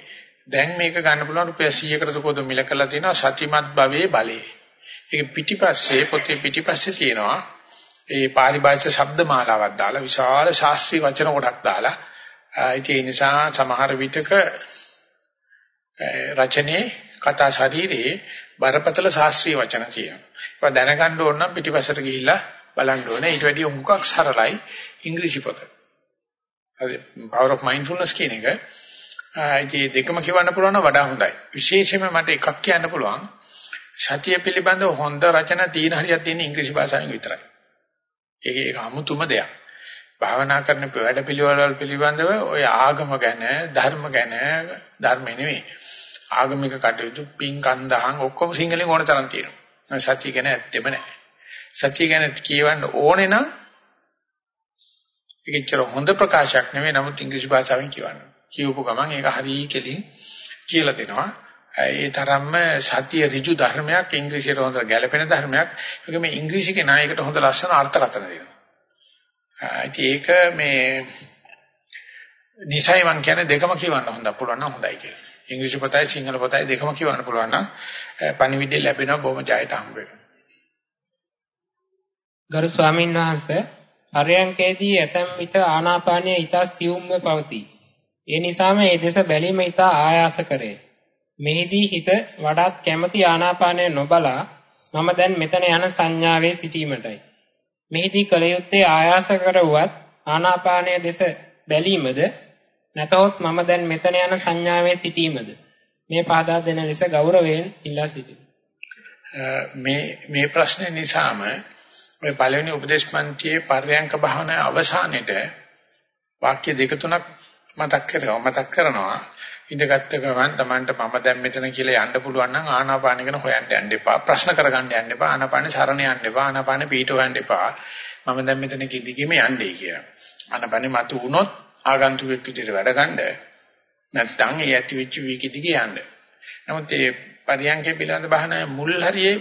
දැන් මේක ගන්න පුළුවන් රුපියල් 100කට දුකෝද මිල කරලා තියෙනවා සතිමත් භවයේ බලේ. ඒක පිටිපස්සේ පොතේ පිටිපස්සේ තියෙනවා ඒ පාලි භාෂා ශබ්ද මාලාවක් දාලා විශාල ශාස්ත්‍රීය වචන කොටක් දාලා ඒ නිසා සමහර විටක රචනයේ කතා ශරීරයේ බරපතල ශාස්ත්‍රීය වචන තියෙනවා. ඒක දැනගන්න ඕන නම් පිටිපස්සට ගිහිල්ලා බලන්න ඕනේ. ඊට වැඩිය උඟක් සරලයි ඉංග්‍රීසි පොත. හරි power of mindfulness කියන එක. ඉතින් දෙකම කියවන්න පුළුවන් නම් වඩා හොඳයි. විශේෂයෙන්ම මට එකක් කියන්න පුළුවන්. සතිය පිළිබඳව හොඳ රචන තීන හරියක් තියෙන ඉංග්‍රීසි භාෂාවෙන් විතරයි. ඒක ඒක අමුතුම දෙයක්. භාවනා කරන වැඩපිළිවෙළවල් පිළිබඳව ඔය ආගම ගැන ධර්ම ගැන ධර්ම නෙවෙයි. ආගමික කටයුතු පින් කන්දහන් ඔක්කොම සිංහලෙන් ඕන තරම් තියෙනවා. සත්‍ය ගැන ඇත්තෙම නැහැ. සත්‍ය ගැන කියවන්න ඕනේ නම් ඒකච්චර හොඳ ප්‍රකාශයක් නෙවෙයි නමුත් ඉංග්‍රීසි භාෂාවෙන් කියවන්න. කියවපු ගමන් ඒක හරිය කෙලින් කියලා දෙනවා. ඒ තරම්ම සත්‍ය ඍජු ධර්මයක් ඉංග්‍රීසියට හොඳ ගැළපෙන ධර්මයක්. ඒක මේ ඉංග්‍රීසි කෙනායකට හොඳ ලස්සන අර්ථකථන දෙනවා. ඒක මේ නිසයි මං කියන්නේ දෙකම කියවන්න හොඳ පුළුවන් නම් හොඳයි කියලා. ඉංග්‍රීසි පොතයි සිංහල පොතයි දෙකම කියවන්න පුළුවන් නම් පණිවිඩය ලැබෙනවා බොහොම ජයට හම්බ වෙනවා. ගරු ස්වාමීන් වහන්සේ අරයන්කේදී ඇතැම් විට ආනාපානය ඊට සියුම්ව පවතී. ඒ නිසාම ඒ දෙස බැලීම ඊට ආයාස කරේ. මෙහිදී හිත වඩාත් කැමැති ආනාපානය නොබලා මම දැන් මෙතන යන සංඥාවේ සිටීමටයි. මෙහිදී කල යුත්තේ ආයාස කරුවත් ආනාපානය දෙස බැලීමද නැතහොත් මම දැන් මෙතන යන සංඥාවේ සිටීමද? මේ පහදා දෙන ලෙස ගෞරවයෙන් ඉල්ලා සිටිමි. මේ මේ ප්‍රශ්නේ නිසාම ඔය පළවෙනි උපදේශ පන්තියේ පර්යංක භාවනාවේ අවසානයේට වාක්‍ය දෙක තුනක් මතක් කරනවා මතක් කරනවා ඉඳගත්ත ගමන් Tamanට මම දැන් මෙතන කියලා යන්න පුළුවන් නම් ආනාපාන ගැන හොයන්න යන්න එපා. ප්‍රශ්න කරගන්න යන්න එපා. ආනාපාන සරණ යන්න එපා. ආනාපාන පීඨ හොයන්න එපා. මම දැන් මෙතන කිදිගීම යන්නේ කියලා. ආනාපාන මතු වුණොත් ආගන්තුකෙක් විදිහට වැඩ ගන්න නැත්නම් ඒ ඇති වෙච්ච වීකි දිගේ යන්න නමුත් මේ පරියන්කේ පිළිබඳ බහන මුල් හරියේ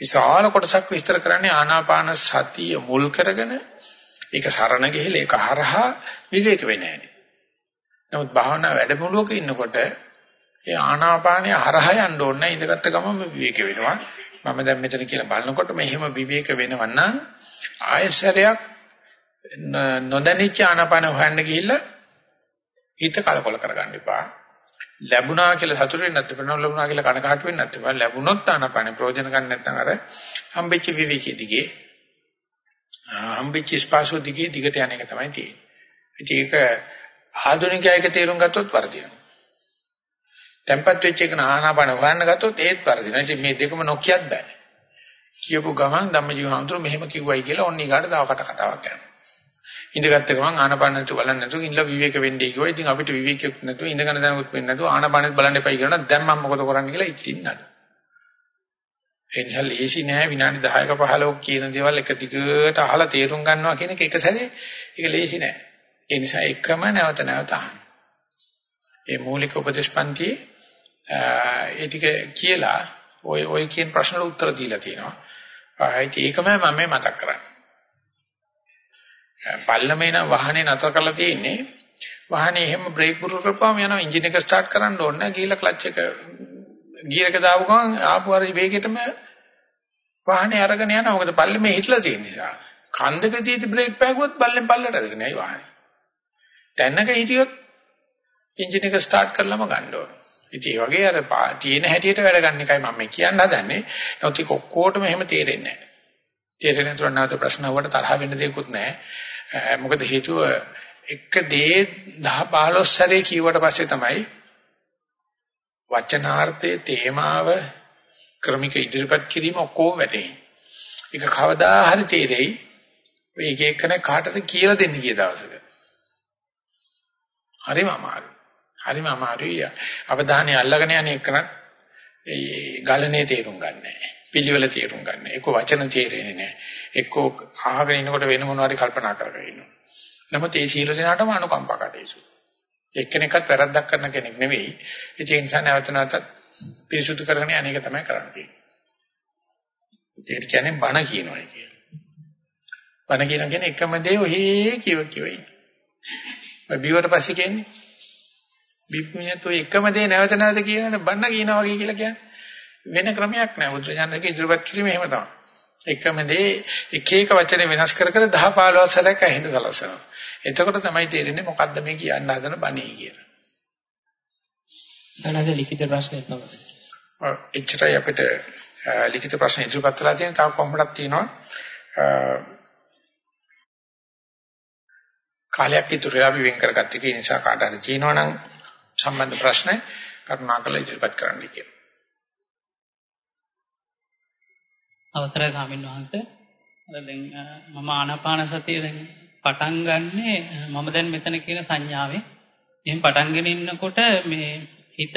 විශාල කොටසක් විස්තර කරන්නේ ආනාපාන සතිය මුල් කරගෙන ඒක සරණ ගිහිලා ඒක හරහා විවේක වෙන්නේ නැහැ. නමුත් භාවනා වැඩමුළුවක ඉන්නකොට ඒ ආනාපානය හරහා යන්න ඕනේ නැහැ ඉඳගත්ත ගමන් විවේක වෙනවා. මම දැන් මෙතන කියලා බලනකොට මෙහෙම විවේක වෙනව නම් ආයසරයක් නොදැනිච්ච ආනාපාන හොයන්න ගිහිල්ලා හිත කලකොල කරගන්න එපා. ලැබුණා කියලා සතුටු වෙන්නත් එපා ලැබුණා කියලා කනකාටු වෙන්නත් එපා ලැබුණොත් ආනපන ප්‍රයෝජන ගන්න නැත්නම් අර හම්බෙච්ච විවේකී දිගේ හම්බෙච්ච ස්පාසෝ දිගේ දිගට යන එක තමයි තියෙන්නේ. ඉතින් ඒක ආධුනිකයෙක් තේරුම් ගත්තොත් වර්ධිනවා. tempat වෙච්ච එක ආනාපාන හොයන්න ගත්තොත් ඒත් වර්ධිනවා. ඉතින් මේ දෙකම නොකියත් බෑ. කියපු ගමන් ධම්මජීව හඳුර මෙහෙම කිව්වයි කියලා ඔන්න ඊගාට තව කට කතාවක් යනවා. ඉඳගත්ත ගමන් ආනපාන නැතුව බලන්න නැතුව ඉඳලා විවේක වෙන්නේ කිව්වා. ඉතින් අපිට විවේකයක් නැතුව ඉඳගෙන දැනුත් වෙන්නේ නැතුව ආනපානෙත් බලන්න එපයි කියනවා. දැන් මම මොකද කරන්නේ කියලා ඉතින් නඩ. ඒ නිසා ලේසි නෑ විනාඩි 10ක 15ක කියන දේවල් එක දිගට අහලා තේරුම් ගන්නවා කියන එක එක සැරේ ඒක ලේසි නෑ. ඒ නිසා එකම නැවත නැවත අහන්න. ඒ මූලික උපදේශපන්ති ඒ ටික කියලා ඔය ඔය කියන ප්‍රශ්නවල උත්තර දීලා තියෙනවා. ඒකම මම මතක් කරන්නේ. පල්ලමේ නම් වාහනේ නතර කරලා තියෙන්නේ. වාහනේ එහෙම බ්‍රේක් පුරු කරපුවාම යනවා එන්ජින් එක ස්ටාර්ට් කරන්න ඕනේ නැහැ. ගිහලා ක්ලච් එක ගියර් එක දාපු ගමන් ආපු අර වේගෙටම වාහනේ අරගෙන යනවා. මොකද පල්ලමේ හිටලා තියෙන නිසා. කන්දක තියෙදි බ්‍රේක් පැගුවොත් බල්ලෙන් පල්ලට අදගෙන යයි වාහනේ. තැන්නක හිටියොත් එන්ජින් එක ස්ටාර්ට් කරලම ගන්න ඕනේ. ඉතින් ඒ වගේ අර තියෙන හැටියට වැඩ ගන්න එකයි මම කියන්න හදන්නේ. නමුත් ඒක ඔක්කොටම එහෙම තේරෙන්නේ නැහැ. තේරෙන්නේ නැතුව නැවත ප්‍රශ්න වලට තරහ වෙන්න දෙයක්වත් නැහැ. මොකද හේතුව එක දේ 10 15 සැරේ කියුවට පස්සේ තමයි වචනාර්ථයේ තේමාව ක්‍රමික ඉදිරිපත් කිරීම ඔක්කොම වැටෙන්නේ. ඒක කවදා හරි තේරෙයි. ඔය එක එකන කාටද කියලා දෙන්න කිය දවසක. හරිම අමාරුයි. හරිම අමාරුයි. අවධානය අල්ලගෙන යන එකන ඒ ගලනේ තේරුම් ගන්නෑ. පිළිවෙල තේරුම් ගන්න. ඒක වචන තේරෙන්නේ නැහැ. එක්ක අහගෙන ඉනකොට වෙන මොනවාරි කල්පනා කරගෙන ඉන්නවා. නමුත් ඒ සීල දෙනාටම අනුකම්පා කටයුතු. එක්කෙනෙක්වත් වැරද්දක් කරන කෙනෙක් නෙවෙයි. ඒ නිසා නැවත නැවතත් පිරිසුදු කරගෙන අනේක තමයි කරන්න තියෙන්නේ. ඒකට කියන්නේ බණ කියනවා කියන්නේ. බණ කියන කියන්නේ එකම දේ ඔහේ කියව කියව ඉන්න. ඔය බිව්වට පස්සේ කියන්නේ බිප්පුණියත් ඔය එකම දේ නැවත නැවත කියනනේ බණ කියනවා වගේ කියලා කියන්නේ. වෙන ක්‍රමයක් නැහැ. බුදුරජාණන්ගේ ඉදිරිපත් කිරීම එහෙම තමයි. එකම දේ එක එක වචනේ වෙනස් කර කර 10 15 සැරයක් ඇහෙන්න සලසනවා. එතකොට තමයි තේරෙන්නේ මොකද්ද මේ කියන්න හදන බණේ කියලා. අනද ලිඛිත ප්‍රශ්නයක් තමයි. එච්චරයි අපිට ලිඛිත ප්‍රශ්න ඉදිරිපත් කළා තියෙන තව කොහොමදක් තියෙනවා. කාලයක් ඉතුරු වෙලා අපි වෙන් කරගත්ත එක නිසා කාට හරි තියෙනවා නම් සම්බන්ධ ප්‍රශ්න කරුණාකරලා ඉදිරිපත් කරන්න කියලා. අවසරයි ස්වාමීන් වහන්සේ. දැන් මම ආනාපාන සතිය දැන් පටන් ගන්නෙ මම දැන් මෙතන කියන සංඥාවේ. එහෙන් පටන්ගෙන ඉන්නකොට මේ හිත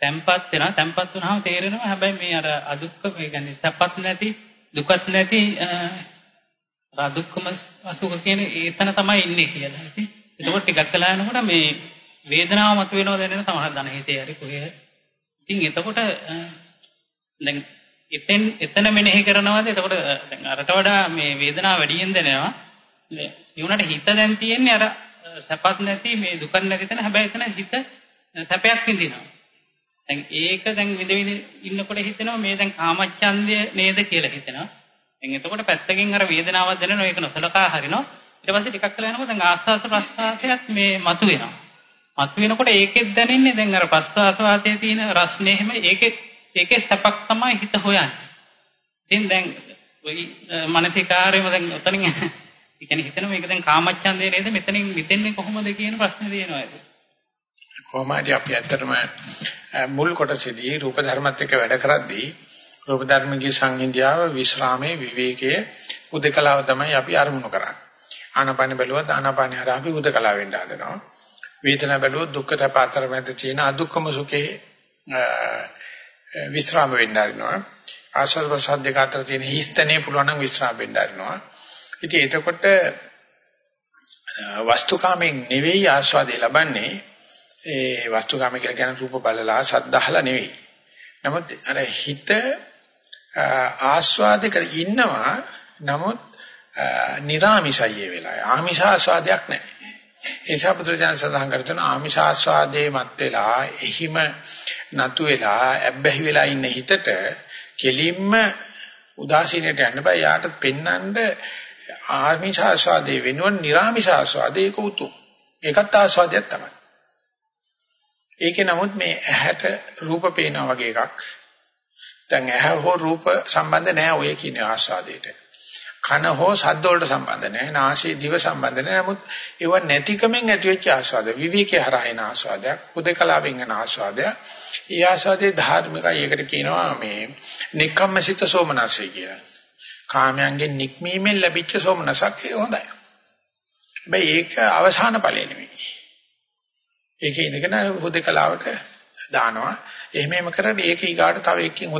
තැම්පත් වෙනවා. තැම්පත් වුණාම තේරෙනවා හැබැයි මේ අර අදුක්ක ඒ කියන්නේ සැපත් නැති දුකත් නැති අදුක්කම අසුඛ කියන ඒතන තමයි ඉන්නේ කියලා. ඉතින් එතකොට ටිකක් කළා යනකොට මේ වේදනාව මතුවෙනවා දැනෙන සමහර දන හිතේ හරි කොහේ. ඉතින් එතකොට දැන් එතෙන් එතන මෙනෙහි කරනවාද? එතකොට දැන් අරට වඩා මේ වේදනාව වැඩියෙන් දැනෙනවා. මේ උනට හිත දැන් තියෙන්නේ අර සැපත් නැති මේ දුක නැති තැන. හැබැයි එතන හිත සැපයක් විඳිනවා. දැන් ඒක දැන් විඳ විඳ ඉන්නකොට හිතෙනවා මේ දැන් කාමච්ඡන්දය නේද කියලා හිතෙනවා. දැන් එතකොට පැත්තකින් අර වේදනාවක් දැනෙනවා. ඒක නොසලකා හරිනවා. ඊට පස්සේ ටිකක් කළා යනකොට දැන් ආස්වාස ප්‍රස්වාසයත් මේ මතුවෙනවා. මතුවෙනකොට ඒකෙත් දැනෙන්නේ දැන් අර ප්‍රස්වාස වාතයේ තියෙන රස්නේ එහෙම ඒකෙත් ඒකේ සැපක් තමයි හිත හොයන්නේ. ඉතින් දැන් ওই මානසිකාරයම දැන් උතනින් ඒ කියන්නේ හිතන මේක දැන් කාමච්ඡන්දේ නේද මෙතනින් මිදෙන්නේ කොහොමද කියන ප්‍රශ්නේ තියෙනවා ඒක. කොහොමද අපි ඇත්තටම මුල් කොටසේදී රූප ධර්මත් එක්ක වැඩ කරද්දී රූප ධර්මයේ සංහිඳියාව විශ්‍රාමයේ විවේකයේ උදකලාව තමයි අපි අරමුණු කරන්නේ. ආනාපාන බැලුවත් ආනාපාන හරහා අපි උදකලාව වෙන්න හදනවා. වේදනාව බැලුවොත් දුක්ඛ තප අතර මැද තියෙන අදුක්කම සුඛේ විස්රාම වෙන්න ආරිනවා. ආශ්‍රව ප්‍රසාද දෙක අතර තියෙන හිස්තනේ පුළුවන් නම් විස්රාම වෙන්න ආරිනවා. ඉතින් එතකොට වස්තුකාමෙන් නෙවෙයි ආස්වාදේ ලබන්නේ. ඒ වස්තුකාම කියලා කියන රූප බලලා සද්දහලා නෙවෙයි. නමුත් අර හිත ආස්වාද කර ඉන්නවා. නමුත් निराமிසය වෙලා. ආමිෂ ආස්වාදයක් නැහැ. ඒ නිසා පුදුරජන සඳහන් කරන ආමිෂ ආස්වාදයේ මත් වෙලා එහිම නතු වෙලා ඇබ්බැහි වෙලා ඉන්න හිතට කෙලින්ම උදාසීනයට යන්න බෑ. යාට පෙන්නඳ ආමිෂ ආස්වාදයේ වෙනුවෙන් निराමිෂ ආස්වාදේ ඒක උතුම්. ඒකත් ආස්වාදයක් තමයි. ඒකේ නමුත් මේ ඇහැට රූප පේනා වගේ එකක්. දැන් ඇහැ හෝ රූප සම්බන්ධ නැහැ ඔය කියන ආස්වාදයට. කන හෝ ශබ්ද වලට සම්බන්ධ නැහැ. නාසය දිව සම්බන්ධ නැහැ. නමුත් ඒව නැතිකමෙන් ඇතිවෙච්ච ආස්වාද. විවිකේ හරහා එන ආස්වාදයක්. හුදකලාවෙන් එන ආස්වාදයක්. ඒ ආස්වාදේ ධාර්මිකයි. ඒකට කියනවා මේ නික්කම්මසිත සෝමනසය කියලා. කාමයන්ගෙන් නික්මීමෙන් ලැබිච්ච සෝමනසක් ඒ හොඳයි. හැබැයි ඒක අවසාන ඵලෙ නෙමෙයි. ඒකේ ඉඳගෙන හුදකලාවට දානවා. එහෙම එහෙම කරලා ඒක ඊගාට තව එකකින්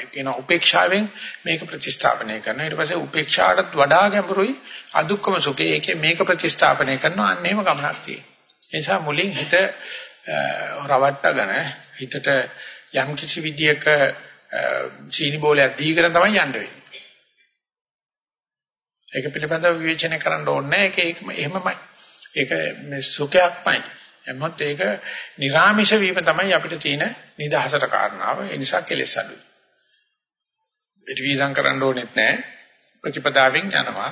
හුදකලාවෙන් කියන උපේක්ෂාවෙන් මේක ප්‍රතිස්ථාපනය කරනවා. ඊට පස්සේ උපේක්ෂාටත් වඩා ගැඹුරුයි අදුක්කම සුඛේ. ඒකේ මේක ප්‍රතිස්ථාපනය කරනවා. අන්න එහෙම ගමනක් තියෙනවා. ඒ නිසා මුලින් හිත රවට්ටගෙන හිතට යම් කිසි විදියක සීනි බෝලයක් දීගෙන තමයි යන්න වෙන්නේ. ඒක පිළිබඳව විවේචනය කරන්න ඕනේ නැහැ. ඒක එහෙමමයි. ඒක මේ සුඛයක්මයි. එමොත් ඒක නිර්ාමිෂ වීම තමයි අපිට තියෙන නිදහසට කාරණාව. ඒ නිසා කෙලෙස් අඩුයි. පිටවීසම් කරන්න ඕනෙත් නැහැ. ප්‍රතිපදාවෙන් යනවා.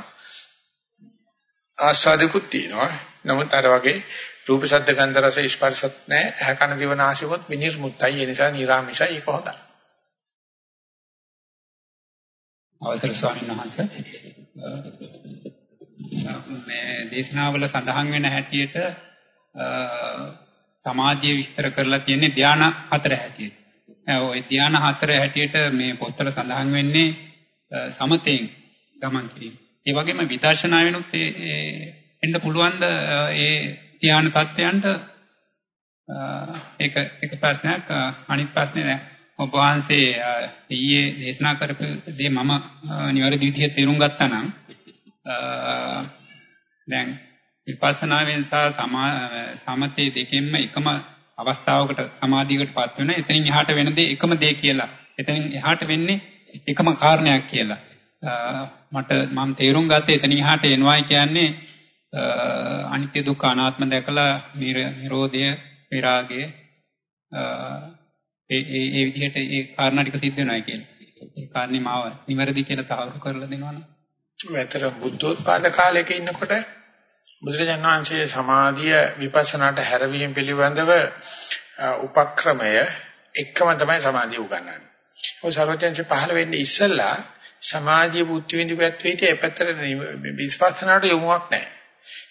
ආස්වාදිකුත් තියෙනවා. නමුත් අර වගේ රූප ශබ්ද ගන්ධ රස ස්පර්ශත් නැහැ. ඇහ කන දිව නාසයවත් විනිර්මුත්තයි. ඒ නිසා නිර්ාමිෂයි ඒක හොඳයි. අවසර ස්වාමීන් වහන්සේ මේ දේශනාවල සඳහන් වෙන හැටියට සමාධිය විස්තර කරලා තියෙන්නේ ධානා හතර හැටියට. ওই ධාන හතර හැටියට මේ පොත්වල සඳහන් වෙන්නේ සමතෙන් ගමන් කිරීම. ඒ වගේම විදර්ශනා වෙනුත් එන්න පුළුවන්ද ඒ ධාන තත්ත්වයන්ට ඒක එක ප්‍රශ්නයක් අනිත් ප්‍රශ්නේ නෑ. ඔබ වහන්සේ ඊයේ දේශනා කරපු දේ මම නිවැරදි විදිහට තේරුම් ගත්තා නම් දැන් විපස්සනාවෙන් සහ සමතේ දෙකෙන්ම එකම අවස්ථාවකට සමාධියකටපත් වෙන එතනින් එහාට වෙන දේ එකම දේ කියලා. එතනින් එහාට වෙන්නේ එකම කාරණයක් කියලා. මට මම තේරුම් ගත්තේ එතනින් එහාට එනවායි කියන්නේ අනිත්‍ය දුක්ඛ අනාත්ම දැකලා නිරෝධය විරාගය ඒ ඒ ඒ විදිහට ඒ කාරණා ටික සිද්ධ වෙනවා කියලා. ඒ කාරණේ මාව නිවැරදි කියලා තහවුරු කරලා දෙනවනේ. ඒතර බුද්ධෝත්පාද කාලයක ඉන්නකොට බුදුරජාණන් වහන්සේ සමාධිය විපස්සනාට හැරවීම පිළිබඳව උපක්‍රමය එකම තමයි සමාධිය උගන්වන්නේ. ඔය සර්වඥයන්සේ පහළ වෙන්නේ ඉස්සෙල්ලා සමාධිය බුද්ධ විඳිපැත්ත විදිහට ඒ පැත්තට විපස්සනාට යොමුවක් නැහැ.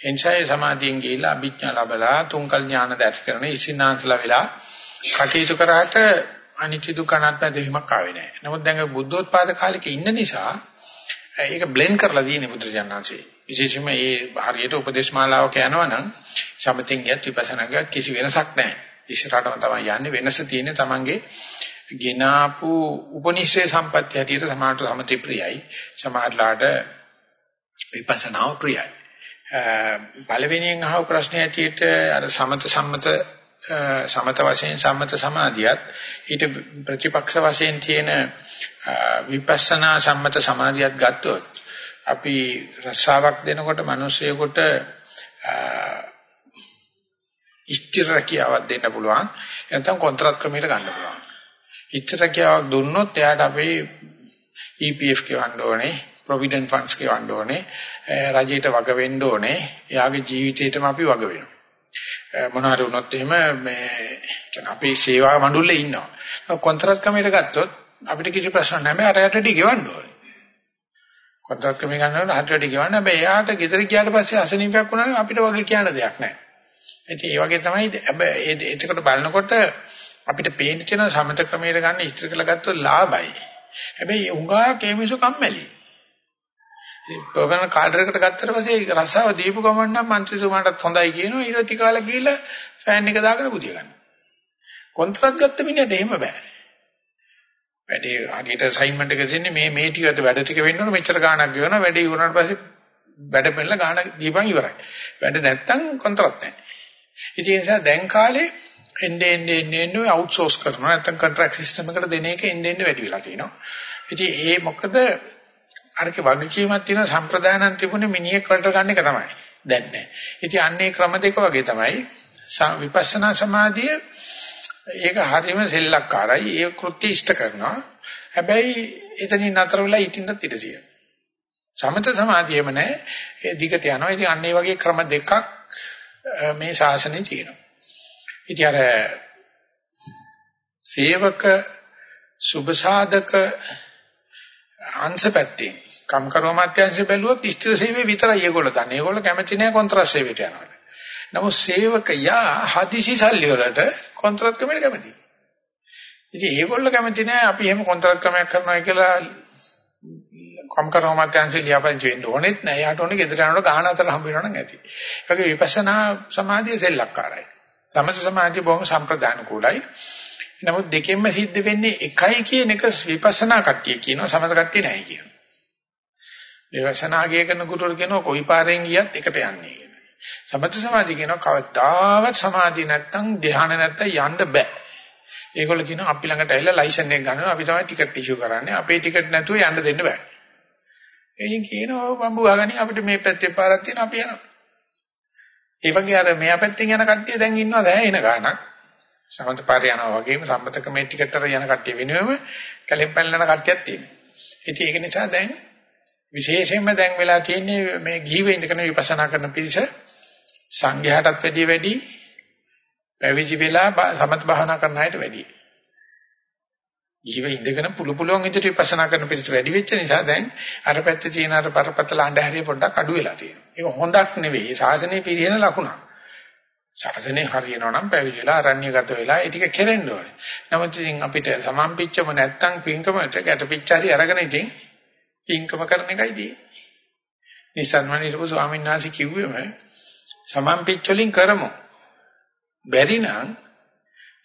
එනිසා සමාධියෙන් ගිහිලා අභිඥා ලැබලා තුන්කල් ඥාන දැස් කරන ඉසිනාන්තලා වෙලා කටයුතු කරාට අනිත්‍ය දුක්ඛ අනාත්ම දෙහිමක් ආවේ නැහැ. නමුත් දැන් බුද්ධෝත්පාද කාලෙක ඉන්න නිසා ඒක බ්ලෙන්ඩ් කරලා තියෙන්නේ බුදුරජාණන්සේ. විශේෂයෙන්ම මේ හරියට උපදේශමාලාවක යනවා නම් සමතෙන් යත් විපස්සනාගත කිසි වෙනසක් නැහැ. ඉස්සරහටම තමයි යන්නේ වෙනස තියෙන්නේ තමන්ගේ ගිනාපු උපනිශ්‍රේ සම්පත්‍ය හැටියට සමාහට සමති ප්‍රියයි. සමාහලාට විපස්සනාව ප්‍රියයි. පළවෙනියෙන් අහව ප්‍රශ්නේ ඇටියට අර සමත සම්මත සමත වශයෙන් සම්මත සමාධියත් ඊට ප්‍රතිපක්ෂ වශයෙන් තියෙන විපස්සනා සම්මත සමාධියත් ගත්තොත් අපි රසාවක් දෙනකොට මිනිස්සෙකුට ඉෂ්ටිර රැකියාවක් දෙන්න පුළුවන් නැත්නම් කොන්ත්‍රාත් ක්‍රමයකට ගන්න පුළුවන් ඉෂ්ටිර රැකියාවක් දුන්නොත් එයාට අපි EPF කියවන්න ඕනේ ප්‍රොවිඩන්ට් ෆන්ඩ්ස් කියවන්න ඕනේ රජයට වග වෙන්න ඕනේ එයාගේ ජීවිතේටම අපි වග වෙනවා මොනවාරි වුණොත් එහෙම මේ කියන අපේ සේවා මණ්ඩලෙ ඉන්නවා. කොන්ත්‍රාත් ක්‍රමයට ගත්තොත් අපිට කිසි ප්‍රශ්න නැහැ. අර යටටි ගෙවන්න ඕනේ. කොන්ත්‍රාත් කමේ ගන්නකොට 100 වැඩි ගෙවන්න හැබැයි එයාට ගෙදර ගියාට පස්සේ අසනීපයක් වුණාම අපිට වගේ කියන්න දෙයක් නැහැ. ඉතින් ඒ වගේ තමයි හැබැයි එතකොට බලනකොට අපිට පේන තියෙන සමත ක්‍රමයට ගන්න ඉස්තර කරලා ගත්තොත් ලාභයි. හැබැයි උඟා කේමිසු කම්මැලි. පොගන කාඩරයකට ගත්තට පස්සේ රසාව දීපු ගමන් නම් മന്ത്രിතුමාටත් හොඳයි කියනවා ඊට ටික කාලෙ ගිහිල්ලා ෆෑන් එක දාගෙන බුදිය ගන්න. කොන්ත්‍රාත් ගත්ත මිනිහට එහෙම බෑ. වැඩේ අගේට අසයින්මන්ට් එක දෙන්නේ මේ මේ ටිකද වැඩ ටික වෙන්න ඕන මෙච්චර ගාණක් ගෙවනවා වැඩේ ඉවරනට පස්සේ වැඩ පෙන්නලා ගාණ දීපන් ඉවරයි. වැඩ නැත්තම් කොන්ත්‍රාත් නැහැ. ඉතින් ඒ නිසා දැන් කාලේ එන්නේ එන්නේ එන්නේ අවුට්සෝස් කරනවා නැත්තම් කොන්ට්‍රැක්ට් සිස්ටම් එකට දෙන එක එන්නේ එන්නේ වැඩි වෙලා තියෙනවා. ඉතින් ඒ මොකද අරක වගකීමක් තියෙන සම්ප්‍රදායයන් තිබුණේ මිනිහෙක් වලට ගන්න එක තමයි. දැන් නැහැ. ඉතින් අන්නේ ක්‍රම දෙක වගේ තමයි විපස්සනා සමාධිය ඒක හරියම සෙල්ලක්කාරයි. ඒ කෘත්‍ය ඉෂ්ට කරනවා. හැබැයි එතනින් නතර වෙලා ඉටින්නත් ඉඩ තියෙනවා. සමත සමාධියම නැහැ. ඒ දිගට යනවා. ඉතින් අන්න ඒ වගේ ක්‍රම දෙකක් මේ ශාසනයේ තියෙනවා. ඉතින් අර සේවක සුභ සාධක අංශපැත්තේ කම්කරෝ මාත්‍යංශය බැලුවොත් ඉෂ්ඨ සේවය විතරයි ඒගොල්ලෝ දන්නේ. ඒගොල්ලෝ කැමති නැහැ කොන්ත්‍රාත් සේවයට යනවා. නමුත් සේවකයා හදිසි සල්ලි වලට කොන්ත්‍රාත් ක්‍රමයට කැමතියි. ඉතින් ඒගොල්ලෝ කැමති නැහැ අපි එහෙම කොන්ත්‍රාත් ක්‍රමයක් කරනවා කියලා කම්කරෝ මාත්‍යංශය ලියාපදිංචි වෙන්න ඕනෙත් නැහැ. යාට ඕනේ ගෙදර යනකොට ගහන අතර හම්බ වෙනවා නම් ඇති. ඒක විපස්සනා සමාධිය සෙල්ලක්කාරයි. සමථ සමාධිය බොහොම සම්ප්‍රදාන කුලයි. නමුත් දෙකෙන්ම සිද්ධ වෙන්නේ එකයි කියන එක විපස්සනා කට්ටිය කියනවා සමථ කට්ටිය නැහැ කියනවා. විපස්සනා ගිය කරන ගුරුවරු කියනවා කොයි පාරෙන් ගියත් එකට යන්නේ කියලා. සමථ සමාධිය කියනවා කවදාවත් සමාධිය නැත්තම් ධ්‍යාන නැත්තම් යන්න බෑ. ඒගොල්ලෝ කියනවා අපි ළඟට ඇවිල්ලා ලයිසන් එක ගන්නවා අපි තමයි ටිකට් ඉෂුව කරන්නේ. අපේ ටිකට් නැතුව යන්න දෙන්න බෑ. එයින් කියනවා බම්බු ගහගනි අපිට මේ පැත්තේ පාරක් තියෙනවා අපි යනවා. ඒ වගේ අර මෙහා පැත්තෙන් යන කට්ටිය දැන් ඉන්නවා දැන් එන ගානක්. සමන්ත පාරේ යනවා වගේම සම්මතක මේ ටිකට් අර යන කට්ටිය වෙනුවෙම කැලෙන් පැනලන කට්ටියක් තියෙනවා. ඉතින් ඒක නිසා දැන් විශේෂයෙන්ම දැන් වෙලා තියෙන්නේ මේ ගිහිව ඉඳගෙන විපස්සනා කරන පිරිස සංඝයාටත් වැඩිය වැඩි පැවිදි වෙලා සමත භාවනා කරන අයට වැඩියි. ඊව ඉඳගෙන පුළු පුළුවන් විදිහට විපස්සනා කරන පිළිස වැඩි වෙච්ච නිසා දැන් අර පැත්තේ තියෙන අර පරපතල අඬහැරිය පොඩ්ඩක් අඩු වෙලා තියෙනවා. ඒක හොඳක් නෙවෙයි. ශාසනය පිරිහෙන ලකුණක්. ශාසනය හරියනවා නම් පැවිදිලා අරණ්‍යගත වෙලා ඒ ටික කෙරෙන්න ඕනේ. නමුත් ඉතින් අපිට සමම්පිච්චම නැත්තම් පින්කමට ගැටපිච්චාරි අරගෙන ඉතින් පින්කම කරන එකයි තියෙන්නේ. නිසන්වනිරපු ස්වාමීන් වහන්සේ කිව්වෙම සමම්පිච්ච වලින් කරමු. බැරි නම්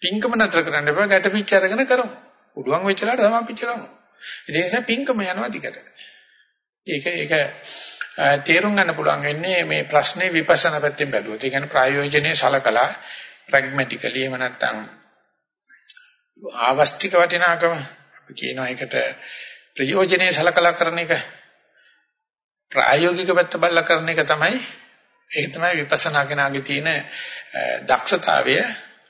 පින්කම නතර කරන්න එපා ගැටපිච්ච අරගෙන කරමු. උඩුවන් වෙච්චලාට සමාපිච්ච ගමු. ඒ නිසා පිංකම යනවා දිගට. ඒක ඒක තේරුම් ගන්න පුළුවන් වෙන්නේ මේ ප්‍රශ්නේ විපස්සනා පැත්තෙන් බැලුවොත්. ඒ කියන්නේ ප්‍රායෝජනයේ සලකලා ප්‍රැග්මැටිකලි එහෙම නැත්නම් ආවස්තික වටිනාකම අපි කියනවා ඒකට ප්‍රයෝජනයේ සලකලා කරන එක ප්‍රායෝගික පැත්ත බලලා කරන එක තමයි ඒක තමයි විපස්සනා කෙනාගේ තියෙන දක්ෂතාවය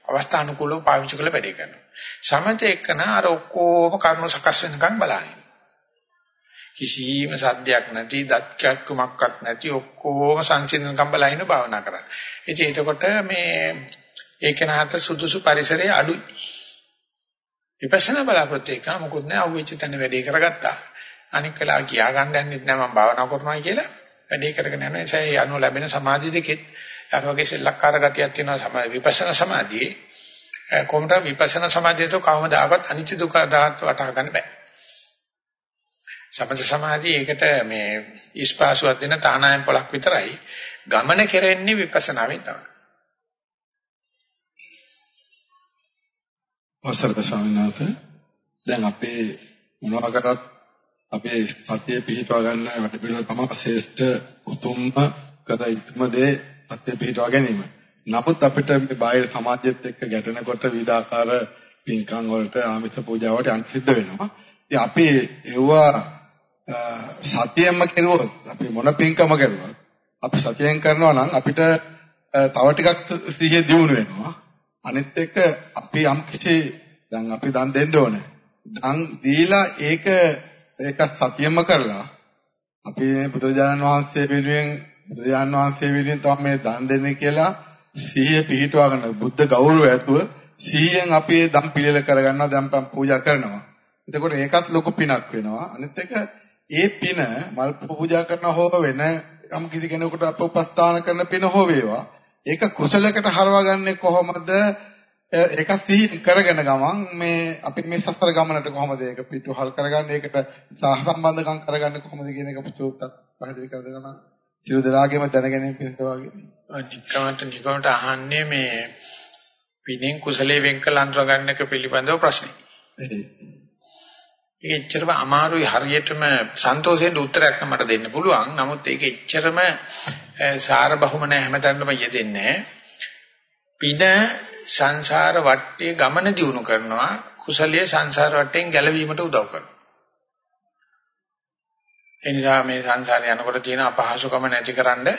අවස්ථානුකූලව පාවිච්චි කරලා වැඩේ කරනවා. සමතේ එක්කන අර ඔක්කොම කර්ම සකස් වෙනකන් බලන්නේ. කිසිම සද්දයක් නැති, දත්කක්කමක්වත් නැති ඔක්කොම සංසිඳනකම් බලහින භාවනා කරා. ඉතින් එතකොට මේ ඒකනහත සුදුසු පරිසරයේ අඩුයි. විපස්සනා බලාපොරොත්තු එක මොකුත් නෑ අවුෙච්ච තැන වැඩේ කරගත්තා. අනික් කලා කියා ගන්න යන්නෙත් නෑ මම භාවනා කරනවා කියලා වැඩේ කරගෙන යනවා. ඒ නිසා ඒ අනුව ලැබෙන සමාධි දෙකෙත් අර වගේ සෙල්ලක්කාර ගතියක් තියෙනවා සමාධි විපස්සනා සමාධියේ කොහොමද විපස්සනා සමාධියට කවමදාකවත් අනිත්‍ය දුක්ඛ දාත් වටහා ගන්න බෑ. සමථ සමාධිය ඒකට මේ ඉස්පාසුවක් දෙන තානායම් පොලක් විතරයි. ගමන කෙරෙන්නේ විපස්සනාවෙන් තමයි. අවසරද ස්වාමීන් වහන්සේ දැන් අපේ මොනවා කරත් අපේ සතිය පිහිටවා ගන්න වැඩ පිළිවෙල තමයි ශ්‍රේෂ්ඨ උතුම්ම කර යුතුම දේ සතිය පිහිටවා ගැනීම. නමුත් අපිට මේ බාහිර සමාජයත් එක්ක ගැටෙනකොට විවිධාකාර පින්කම් වලට ආමිත පූජාවට යන්න සිද්ධ වෙනවා. ඉතින් අපි ඒවා සතියෙන්ම කෙරුවොත් අපි මොන පින්කම කරුවත් අපි සතියෙන් කරනවා නම් අපිට තව ටිකක් සිහිය දියුණු වෙනවා. අනිත් එක අපි යම් කිසි දැන් අපි දන් දෙන්න ඕනේ. දන් දීලා ඒක ඒක සතියෙන්ම කරලා අපි බුදුරජාණන් වහන්සේ වෙනුවෙන් බුදුරජාණන් වහන්සේ වෙනුවෙන් තමයි මේ දන් දෙන්නේ කියලා සිහිය පිහිටවා ගන්න බුද්ධ ගෞරවය ඇතුව සිහියෙන් අපි ඒ දම් පිළිල කරගන්නවා දම්පම් පූජා කරනවා. එතකොට ඒකත් ලොකු පිනක් වෙනවා. අනිත් එක ඒ පින මල් පූජා කරන හෝ වෙන යම් කිසි කෙනෙකුට අප උපස්ථාන කරන පින හෝ වේවා. ඒක කුසලයකට හරවගන්නේ කොහොමද? ඒක සිහි කරගෙන ගමන් මේ අපි මේ සසර ගමනට කොහොමද ඒක පිටුහල් කරගන්නේ? ඒකට සහසම්බන්ධකම් කරගන්නේ කොහොමද කියන එක පුතෝටත් පැහැදිලි කර දෙනවා නම් සියලු දෙනාගේම දැනගැනීම පිණිස වගේ. නිකමට නිකමට අහන්නේ මේ පිනෙන් කුසලයේ වෙන් කළ අඳුර ගන්න එක පිළිබඳව ප්‍රශ්නේ. ඒක එච්චරම අමාරුයි හරියටම සන්තෝෂයෙන් උත්තරයක් මට දෙන්න පුළුවන්. නමුත් ඒක එච්චරම සාර බහුම නැහැ හැමතැනම යෙදෙන්නේ පින සංසාර වටේ ගමන දියුණු කරනවා කුසලයේ සංසාර වටෙන් ගැලවීමට උදව් කරනවා. එනිසා මේ සංසාරේ යනකොට තියෙන අපහසුකම නැතිකරන්න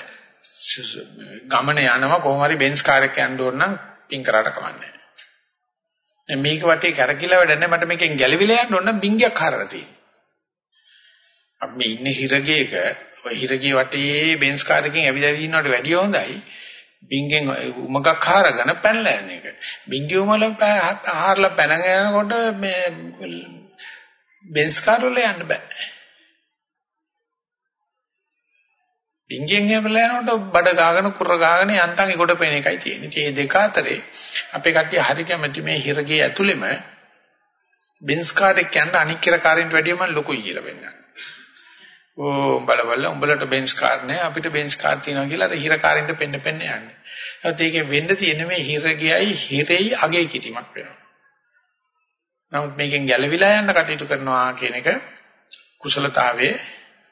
ගමන යනවා කොහොම හරි බෙන්ස් කාර් එකක් යන්න ඕන නම් පින් කරාට කමන්නේ නැහැ. මේක වටේ කරකිලා වැඩන්නේ මට මේකෙන් ගැලවිලා යන්න ඕන නම් බින්ගයක් හරලා තියෙනවා. අපි මේ ඉන්නේ හිරගේක ඔය හිරගේ වටේ බෙන්ස් කාර් එකකින් ඇවිදවි ඉන්නවට වැඩිය හොඳයි. බින්ගෙන් උමගක් හරගෙන පැනලා යන එක. බින්ගේ උමල හරලා පැනගෙන යනකොට මේ බෙන්ස් කාර් වල යන්න බෑ. ඩිංගියෙන් හැමලා යනකොට බඩ ගාගෙන කුර ගාගෙන යන්තම් ඒකට පේන එකයි තියෙන්නේ. මේ දෙක අතරේ අපේ කට්ටිය හරි කැමති මේ හිරගේ ඇතුළෙම බෙන්ස් කාර් එක යන අනික් කෙර කාරින්ට වැඩිය මම ලොකුයි කියලා වෙන්නා. ඕ බලවල උඹලට බෙන්ස් කාර් නෑ අපිට බෙන්ස් කාර් තියෙනවා කියලා අර හිර කාරින්ට පෙන්න පෙන්න යන්නේ. ඒත් ඒකේ වෙන්න තියෙන මේ හිරගයයි හිරෙයි අගේ කිරීමක් වෙනවා. නමුත් මේකෙන් ගැලවිලා යන්න කටයුතු කරනවා කියන එක කුසලතාවයේ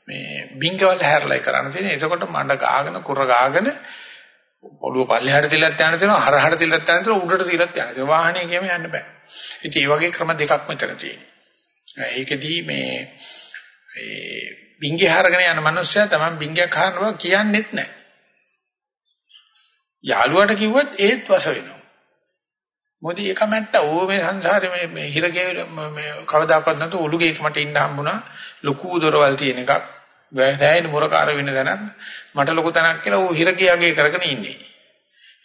මේ බින්ගවල හැරලා කරන්න තියෙන. එතකොට මඩ ගාගෙන කුර ගාගෙන ඔළුව පල්ලෙහාට තියලත් යන්න තියෙනවා, හරහාට තියලත් යන්න තියෙනවා, උඩට තියලත් යන්න තියෙනවා. වාහනේ ගියම යන්න බෑ. ඉතින් මේ වගේ ක්‍රම දෙකක් මෙතන තියෙනවා. ඒකෙදී මේ ඒ බින්ගේ හරගෙන යන මනුස්සයා තමයි බින්ගයක් හරනවා කියන්නෙත් නැහැ. යාළුවාට කිව්වොත් ඒත් වස වෙනවා. මොකද ඒක මැට්ට ඕ මේ සංසාරේ මේ මේ හිරගේ මේ කවදාකවත් නැතු ඔලුගේ මට ඉන්න හම්බුණා. ලොකු දොරවල් තියෙන එකක්. වැසෑයින මුරකාර වෙන දැනක් මට ලොකු තැනක් කියලා ඌ හිරගේ යගේ කරගෙන ඉන්නේ.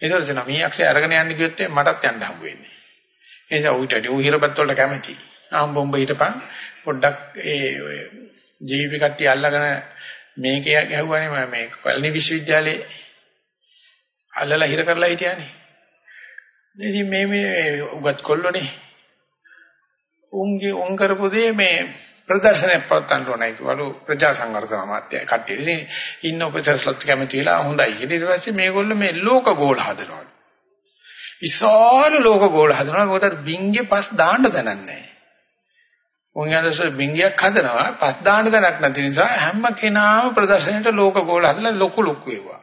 ඒසොර දෙන මේ අක්ෂය අරගෙන යන්න කිව්වොත් මටත් යන්න හම්බ වෙන්නේ. ඒ නිසා ඌට ඌ හිරපත් වලට කැමති. ආම් බොම්බ හිටපන්. පොඩ්ඩක් ඒ ඔය ජීවි කට්ටිය අල්ලගෙන මේකේ ගැහුවානේ මේ කොළණි විශ්වවිද්‍යාලේ අල්ලලා හිර කරලා හිටියානේ ඉතින් මේ මේ උගත් කොල්ලෝනේ. උන්ගේ උන් කරපු දේ මේ ප්‍රදර්ශනයක් පවත්වන්න ඕනයි කිව්වලු ප්‍රජා සංවර්ධන අමාත්‍ය කට්ටිය. ඉතින් ඉන්න ඔපචර්ස්ලත් කැමතිලා හොඳයි. ඊට පස්සේ මේගොල්ලෝ මේ ලෝක ගෝල හදනවා. විශාල ලෝක ගෝල හදනවා. මොකද බින්ගේ පස් දාන්න දනන්නේ නැහැ. උන් යනස බින්ගයක් හදනවා පස් දාන්න දනක් නැති නිසා හැම කෙනාම ප්‍රදර්ශනයට ලෝක ගෝල හදලා ලොකු ලොකු ඒවා.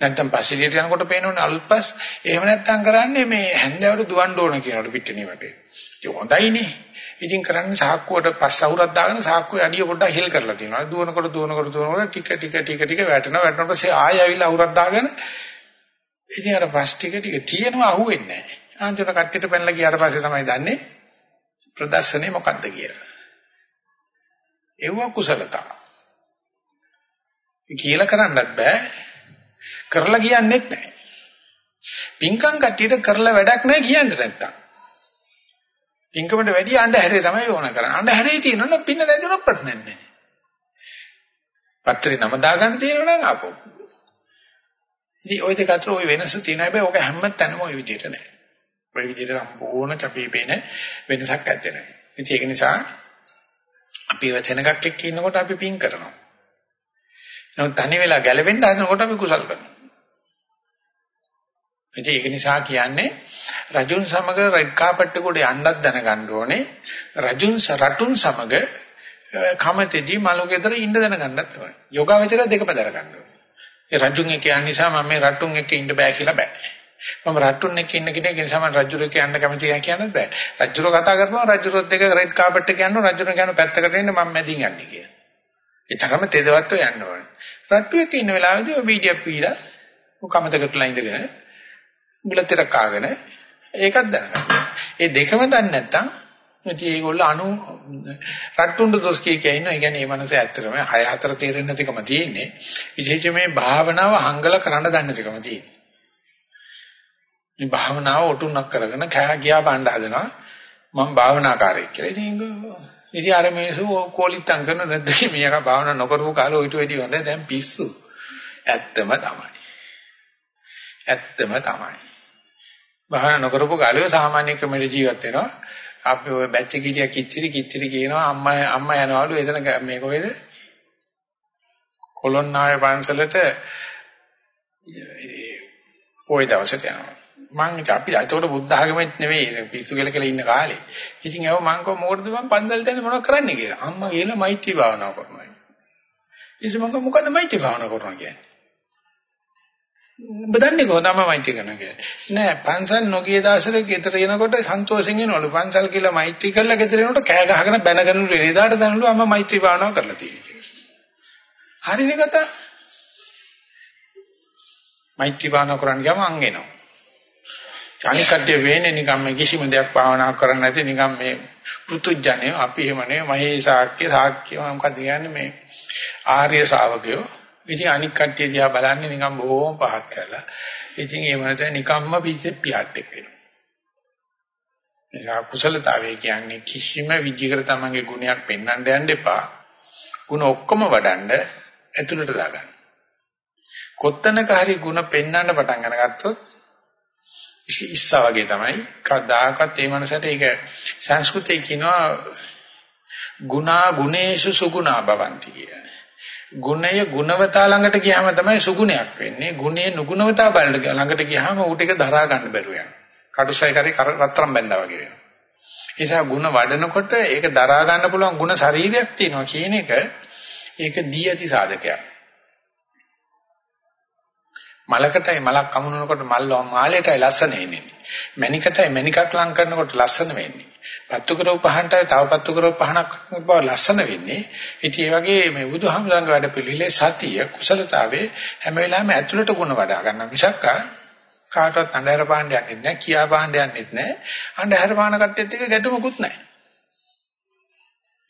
නැත්තම් පස්සිලියට යනකොට පේනෝනේ අලුත්පස්. එහෙම නැත්තම් කරන්නේ මේ හැන්දෑවට දුවන්න ඕන කියනකොට පිටිනේ වටේ. ඒක හොඳයිනේ. ඉතින් කරන්නේ සාක්කුවට පස් අවුරක් දාගෙන සාක්කුවේ අඩිය පොඩ්ඩක් හිල් කරලා තියෙනවා. දුවනකොට දුවනකොට දුවනකොට ටික ටික ටික ටික වැටෙනවා. වැටෙනකොට පස්සේ ආයෙ ඇවිල්ලා අවුරක් දාගෙන ඉතින් අර පස් ටික ටික තියෙනවා අහුවෙන්නේ නැහැ. අන්තිමට කට්ටියට පැනලා ගියාට පස්සේ තමයි දන්නේ ප්‍රදර්ශනේ මොකක්ද කියලා. ඒව කුසලතා. කියලා කරන්නත් බෑ. කරලා කියන්නෙත් නැහැ. පින්කම් කට්ටියට කරලා වැඩක් නැහැ කියන්නේ නැත්තම්. පින්කමට වැඩි අඬහැරේ තමයි ඕන කරන්නේ. අඬහැරේ තියෙනවනම් පින්න නැතිනම් ප්‍රශ්නයක් නැහැ. පත්‍රේ නම දාගන්න තියෙනවනම් ආපෝ. ඉතින් ওই දෙක අතර ওই වෙනස තියෙන හැබැයි ඔක හැම තැනම ওই විදිහට නැහැ. ওই විදිහට සම්පූර්ණ කැපිපෙන වෙනසක් ඇත්තේ නැහැ. ඉතින් ඒක නිසා අපි වචනකක් එක්ක ඉන්නකොට අපි පින් කරනවා. නමුත් තනි වෙලා ගැලවෙන්න හදනකොට අපි කුසල් කරනවා. ඉතින් ඒක නිසා කියන්නේ රජුන් සමග රෙඩ් කාපට් එක උඩ යන්නත් දැනගන්න ඕනේ. රජුන් රටුන් සමග කමතේදී මලුගෙදර ඉන්න දැනගන්නත් ඕනේ. යෝගාවචර දෙකම දැනගන්න ඕනේ. ඒ රජුන් එක්ක යන නිසා මම මේ රටුන් එක්ක ඉන්න බෑ කියලා බෑ. මම රටුන් එක්ක ඉන්න කෙනෙක් නිසා මම රජුර එක්ක යන්න කැමති නැහැ කියන්නත් බෑ. රජුර කතා කරපුවා රජුරොත් එක්ක රෙඩ් කාපට් එක යනවා රජුර කියන පැත්තකට එන්න මම මැදින් යන්නේ කියලා. ඒ තරම තෙදවත්ව යන්න ඕනේ. රට්ටු එක්ක ඉන්න වෙලාවේදී ඔය වීඩියෝ පීලා කමතකටලා ඉඳගෙන බුලතර කාගෙන ඒකත් දැනගන්න. ඒ දෙකම දන්නේ නැත්නම් ඉතින් ඒගොල්ලෝ අනු රට්ටුන්ට දොස් කිය කිය ඉන්නවා. ඒ කියන්නේ මේ මනස ඇත්තටම 6 4 තේරෙන්නේ නැතිකම තියෙන්නේ. විශේෂයෙන් මේ භාවනාව හංගල කරන්න දන්නේ නැතිකම තියෙන්නේ. මේ භාවනාව ඔටුන්නක් කරගෙන කෑ ගියා බණ්ඩ හදනවා. මම භාවනාකාරයෙක් කියලා. ඉතින් ඉතින් අර මේසු කෝලිත්තම් කරන නැද්ද මේක භාවනා නොකරපු කාලේ ඔයිට වෙඩි හොඳ දැන් පිස්සු. ඇත්තම තමයි. ඇත්තම තමයි. භාවනා නොකරපු කාලේ සාමාන්‍ය ක්‍රමයට ජීවත් වෙනවා. අපි ඔය බැච් එක හිටියා කිච්චිරි කිච්චිරි කියනවා අම්මා අම්මා යනවලු එතන මේ කොහෙද? කොළොන්නාවේ පන්සලට ওই දවසට යනවා. මං අපි ඒතකොට බුද්ධ ආගමෙත් නෙවෙයි පිස්සු කෙල කෙල ඉන්න කාලේ. ඉතින් ඒව මං කව මොකටද මං පන්සලට යන්නේ මොනවද කරන්නේ කියලා. අම්මා කියලා මෛත්‍රී භාවනාව කරනවා. ඉතින් මං කව මොකද මෛත්‍රී භාවනාව කරනවා කියන්නේ? ඔබ දන්නේ කොහොමද මෛත්‍රී කරනවා කියන්නේ? නෑ පන්සල් නොගිය දවසට ගෙදර එනකොට සන්තෝෂෙන් එනවලු. පන්සල් කියලා මෛත්‍රී කරලා ගෙදර එනකොට කෑ ගහගෙන බැනගෙන එදාට දැනලු අම්මා මෛත්‍රී භාවනාව කරලා තියෙනවා. හරිනේ කතා. මෛත්‍රී භාවනා කරන්න ගියාම අං එනවා. අනික් කට්ටිය වෙන්නේ නිකම් මේ කිසිම දෙයක් භාවනා කරන්නේ නැති නිකම් මේ පෘතුජ්ජනේ අපි එහෙම නෙවෙයි. මහේ ශාක්‍ය ශාක්‍ය මොකක්ද කියන්නේ මේ ආර්ය ශ්‍රාවකයෝ. ඉතින් අනික් කට්ටිය දිහා බලන්නේ නිකම් බොහොම පහත් කරලා. ඉතින් ඒ වෙනත නිකම්ම පිටේ පියාට් එක වෙනවා. එසා කුසලතාවය කියන්නේ කිසිම විජ්ජිකර තමන්ගේ ගුණයක් පෙන්වන්න යන්න එපා. ගුණ ඔක්කොම වඩන්න ඇතුළට දාගන්න. කොත්තනක හරි ಗುಣ පෙන්වන්න පටන් අරගත්තොත් ඉස්සා වගේ තමයි කවදාකවත් මේ මනසට ඒක සංස්කෘතයේ කියනවා ගුණා ගුණේෂු සුගුණා භවಂತಿ කියන්නේ. ගුණය ගුණවතා ළඟට ගියාම තමයි සුගුණයක් වෙන්නේ. ගුණේ නුගුණවතා බලන්න ළඟට ගියාම ඌට ඒක දරා ගන්න බැරුව යනවා. කටුසයි කරේ රත්තරම් බැඳා වගේ වෙනවා. ඒ නිසා ගුණ වඩනකොට ඒක දරා ගන්න පුළුවන් ගුණ ශරීරයක් තියෙනවා කියන එක ඒක දී ඇති සාධකයක්. මලකටයි මලක් කමුනනකොට මල් මාලයටයි ලස්සන එන්නේ. මණිකටයි මණිකක් ලං කරනකොට ලස්සන වෙන්නේ. පත්තු කරව පහන්ටයි තව පත්තු කරව පහනක් බව ලස්සන වෙන්නේ. ඉතින් ඒ වගේ මේ බුදුහාමුදුරන්ගේ වැඩ පිළිලේ සතිය කුසලතාවේ හැම වෙලාවෙම ඇතුළට ගුණ වඩා ගන්න මිසක් කාටවත් අnder පාණ්ඩ යන්නෙත් නැහැ කියා පාණ්ඩ යන්නෙත් නැහැ. අnder පාන කට්ටියත් එක්ක ගැටුමකුත් නැහැ.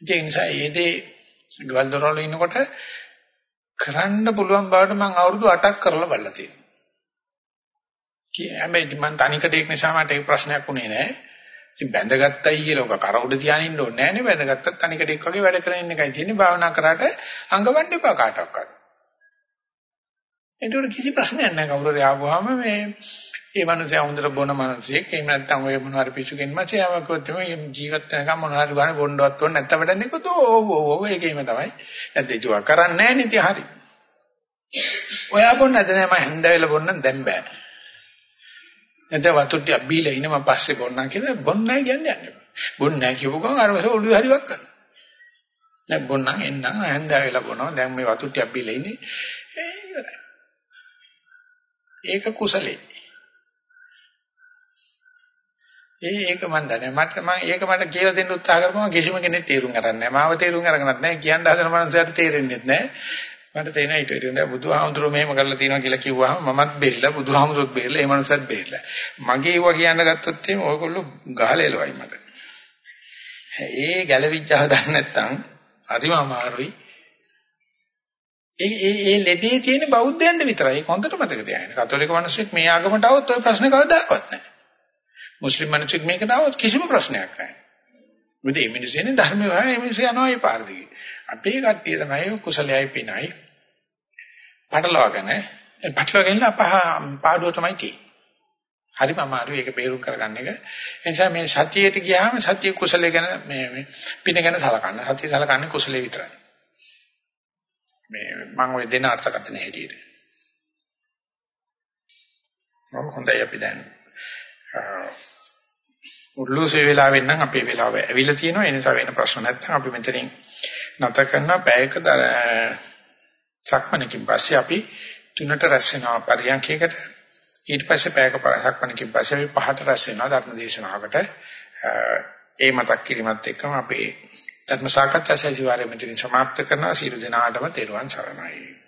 ඒ නිසා ඒ දේ ගවල් දොරවල ඉන්නකොට කරන්න පුළුවන් බවට මම අවුරුදු 8ක් කරලා බලලා තියෙනවා. කිය හැබැයි මම තනිකඩේක් නිසා මට ඒ ප්‍රශ්නයක් උනේ නැහැ. ඉතින් බැඳගත්තයි කියලා ඔක කර උඩ තියාගෙන ඉන්න ඕනේ නැහැ නේ බැඳගත්තත් තනිකඩේක් වගේ වැඩ කරගෙන එකයි තියෙන්නේ භාවනා කරාට අඟවන්න එපා කාටවත්. ඒකට කිසි ප්‍රශ්නයක් නැහැ කවුරු හරි ආවම මේ ඒ මනුස්සයා හොඳට බොන මනුස්සයෙක්. එහෙම නැත්නම් ඔය මොනවාරි පිසුකින් මචේ යමකොත් මේ ජීවත් වෙනකම් මොනවාරි ගන්න බොණ්ඩවත් ඕන නැත්නම් වැඩන්නේ කොතෝ ඕව ඕව ඒකේම තමයි. නැත්නම් ඒක කරන්නේ නැහැ නේ. හරි. ඔයා බොන්න නැද නෑ මම හැන්ද වෙලා බොන්නම් දැන් බෑ. නැත්නම් වතුර ටික බීලා ඉන්න මම පස්සේ බොන්නම් කියලා බොන්න නැහැ කියන්නේ යන්නේ. බොන්න නැහැ කියපු ගමන් අර වස ඔළුවේ හරිවක් කරනවා දැන් බොන්නම් එන්නම්. හැන්ද වෙලා බොනවා. දැන් මේ වතුර ටික බීලා ඉන්නේ. ඒක කුසලේ. ඒ ඒක මන් දන්නේ මට මම ඒක මට කියලා දෙන්න උත්සාහ කරපුවම කිසිම කෙනෙක් තේරුම් ගන්න නැහැ. මාව තේරුම් අරගන්නත් නැහැ. කියන්න හදන මනුස්සයට තේරෙන්නේ නැහැ. මට තේරෙනවා ඊට වඩා හොඳයි. බුදුහාමුදුරුවෝ මෙහෙම කරලා තියෙනවා කියලා කිව්වහම මමත් බෙල්ල බුදුහාමුදුරුවෝත් බෙල්ල ඒ මනුස්සයත් බෙල්ල මගේ ඒවා කියන්න ගත්තොත් එහෙම ඔයගොල්ලෝ ගහලා එලවයි මට. ඒ ගැළවිච්ච හදන්න නැත්නම් හරිම අමාරුයි. ඒ ඒ ඒ ලෙඩේ තියෙන බෞද්ධයන්ට විතරයි. හොඳට මතක තියාගන්න. කතෝලික මිනිස්සුත් මේ ආගමට આવොත් ওই ප්‍රශ්න කවදාවත් නැහැ. මුස්ලිම් මිනිසෙක් මේකට આવොත් කිසිම ප්‍රශ්නයක් නැහැ. මොකද මේ මිනිස්සුනේ ධර්මය හොයන මේ මිනිස්සු යනවා ඒ පාර දිගේ. අපේ කට්ටිය තමයි කුසලයයි පිනයි පටලවාගෙන පටලවාගෙන අපහ පාඩුව තමයි තියෙන්නේ. හරිම අමාරුයි ඒක බේරුම් කරගන්න එක. ඒ නිසා මේ සතියේට ගියාම සතිය කුසලයේ ගැන මේ පින ගැන සලකන්න. සතිය සලකන්නේ කුසලයේ විතරයි. මේ මම ඔය දෙන අර්ථකථන හැටියට. මම හොඳයි අපි දැන් උර්ලුසේ වෙලාවෙන් නම් අපේ වෙලාව ඇවිල්ලා තියෙනවා. ඒ නිසා වෙන ප්‍රශ්න නැත්නම් අපි මෙතනින් නැත කරන පැයක සක්මණකින් පස්සේ අපි තුනට රැස් වෙනවා පරියන්කයකට. ඊට පස්සේ පැයක සක්මණකින් පස්සේ අපි පහට රැස් වෙනවා ධර්ම දේශනාවකට. ඒ මතක් කිරීමත් එක්කම අපේ ධර්ම සාකච්ඡා සැසිවාරය මෙතනින් සමාප්ත කරනවා. සියලු දෙනාටම තෙරුවන් සරණයි.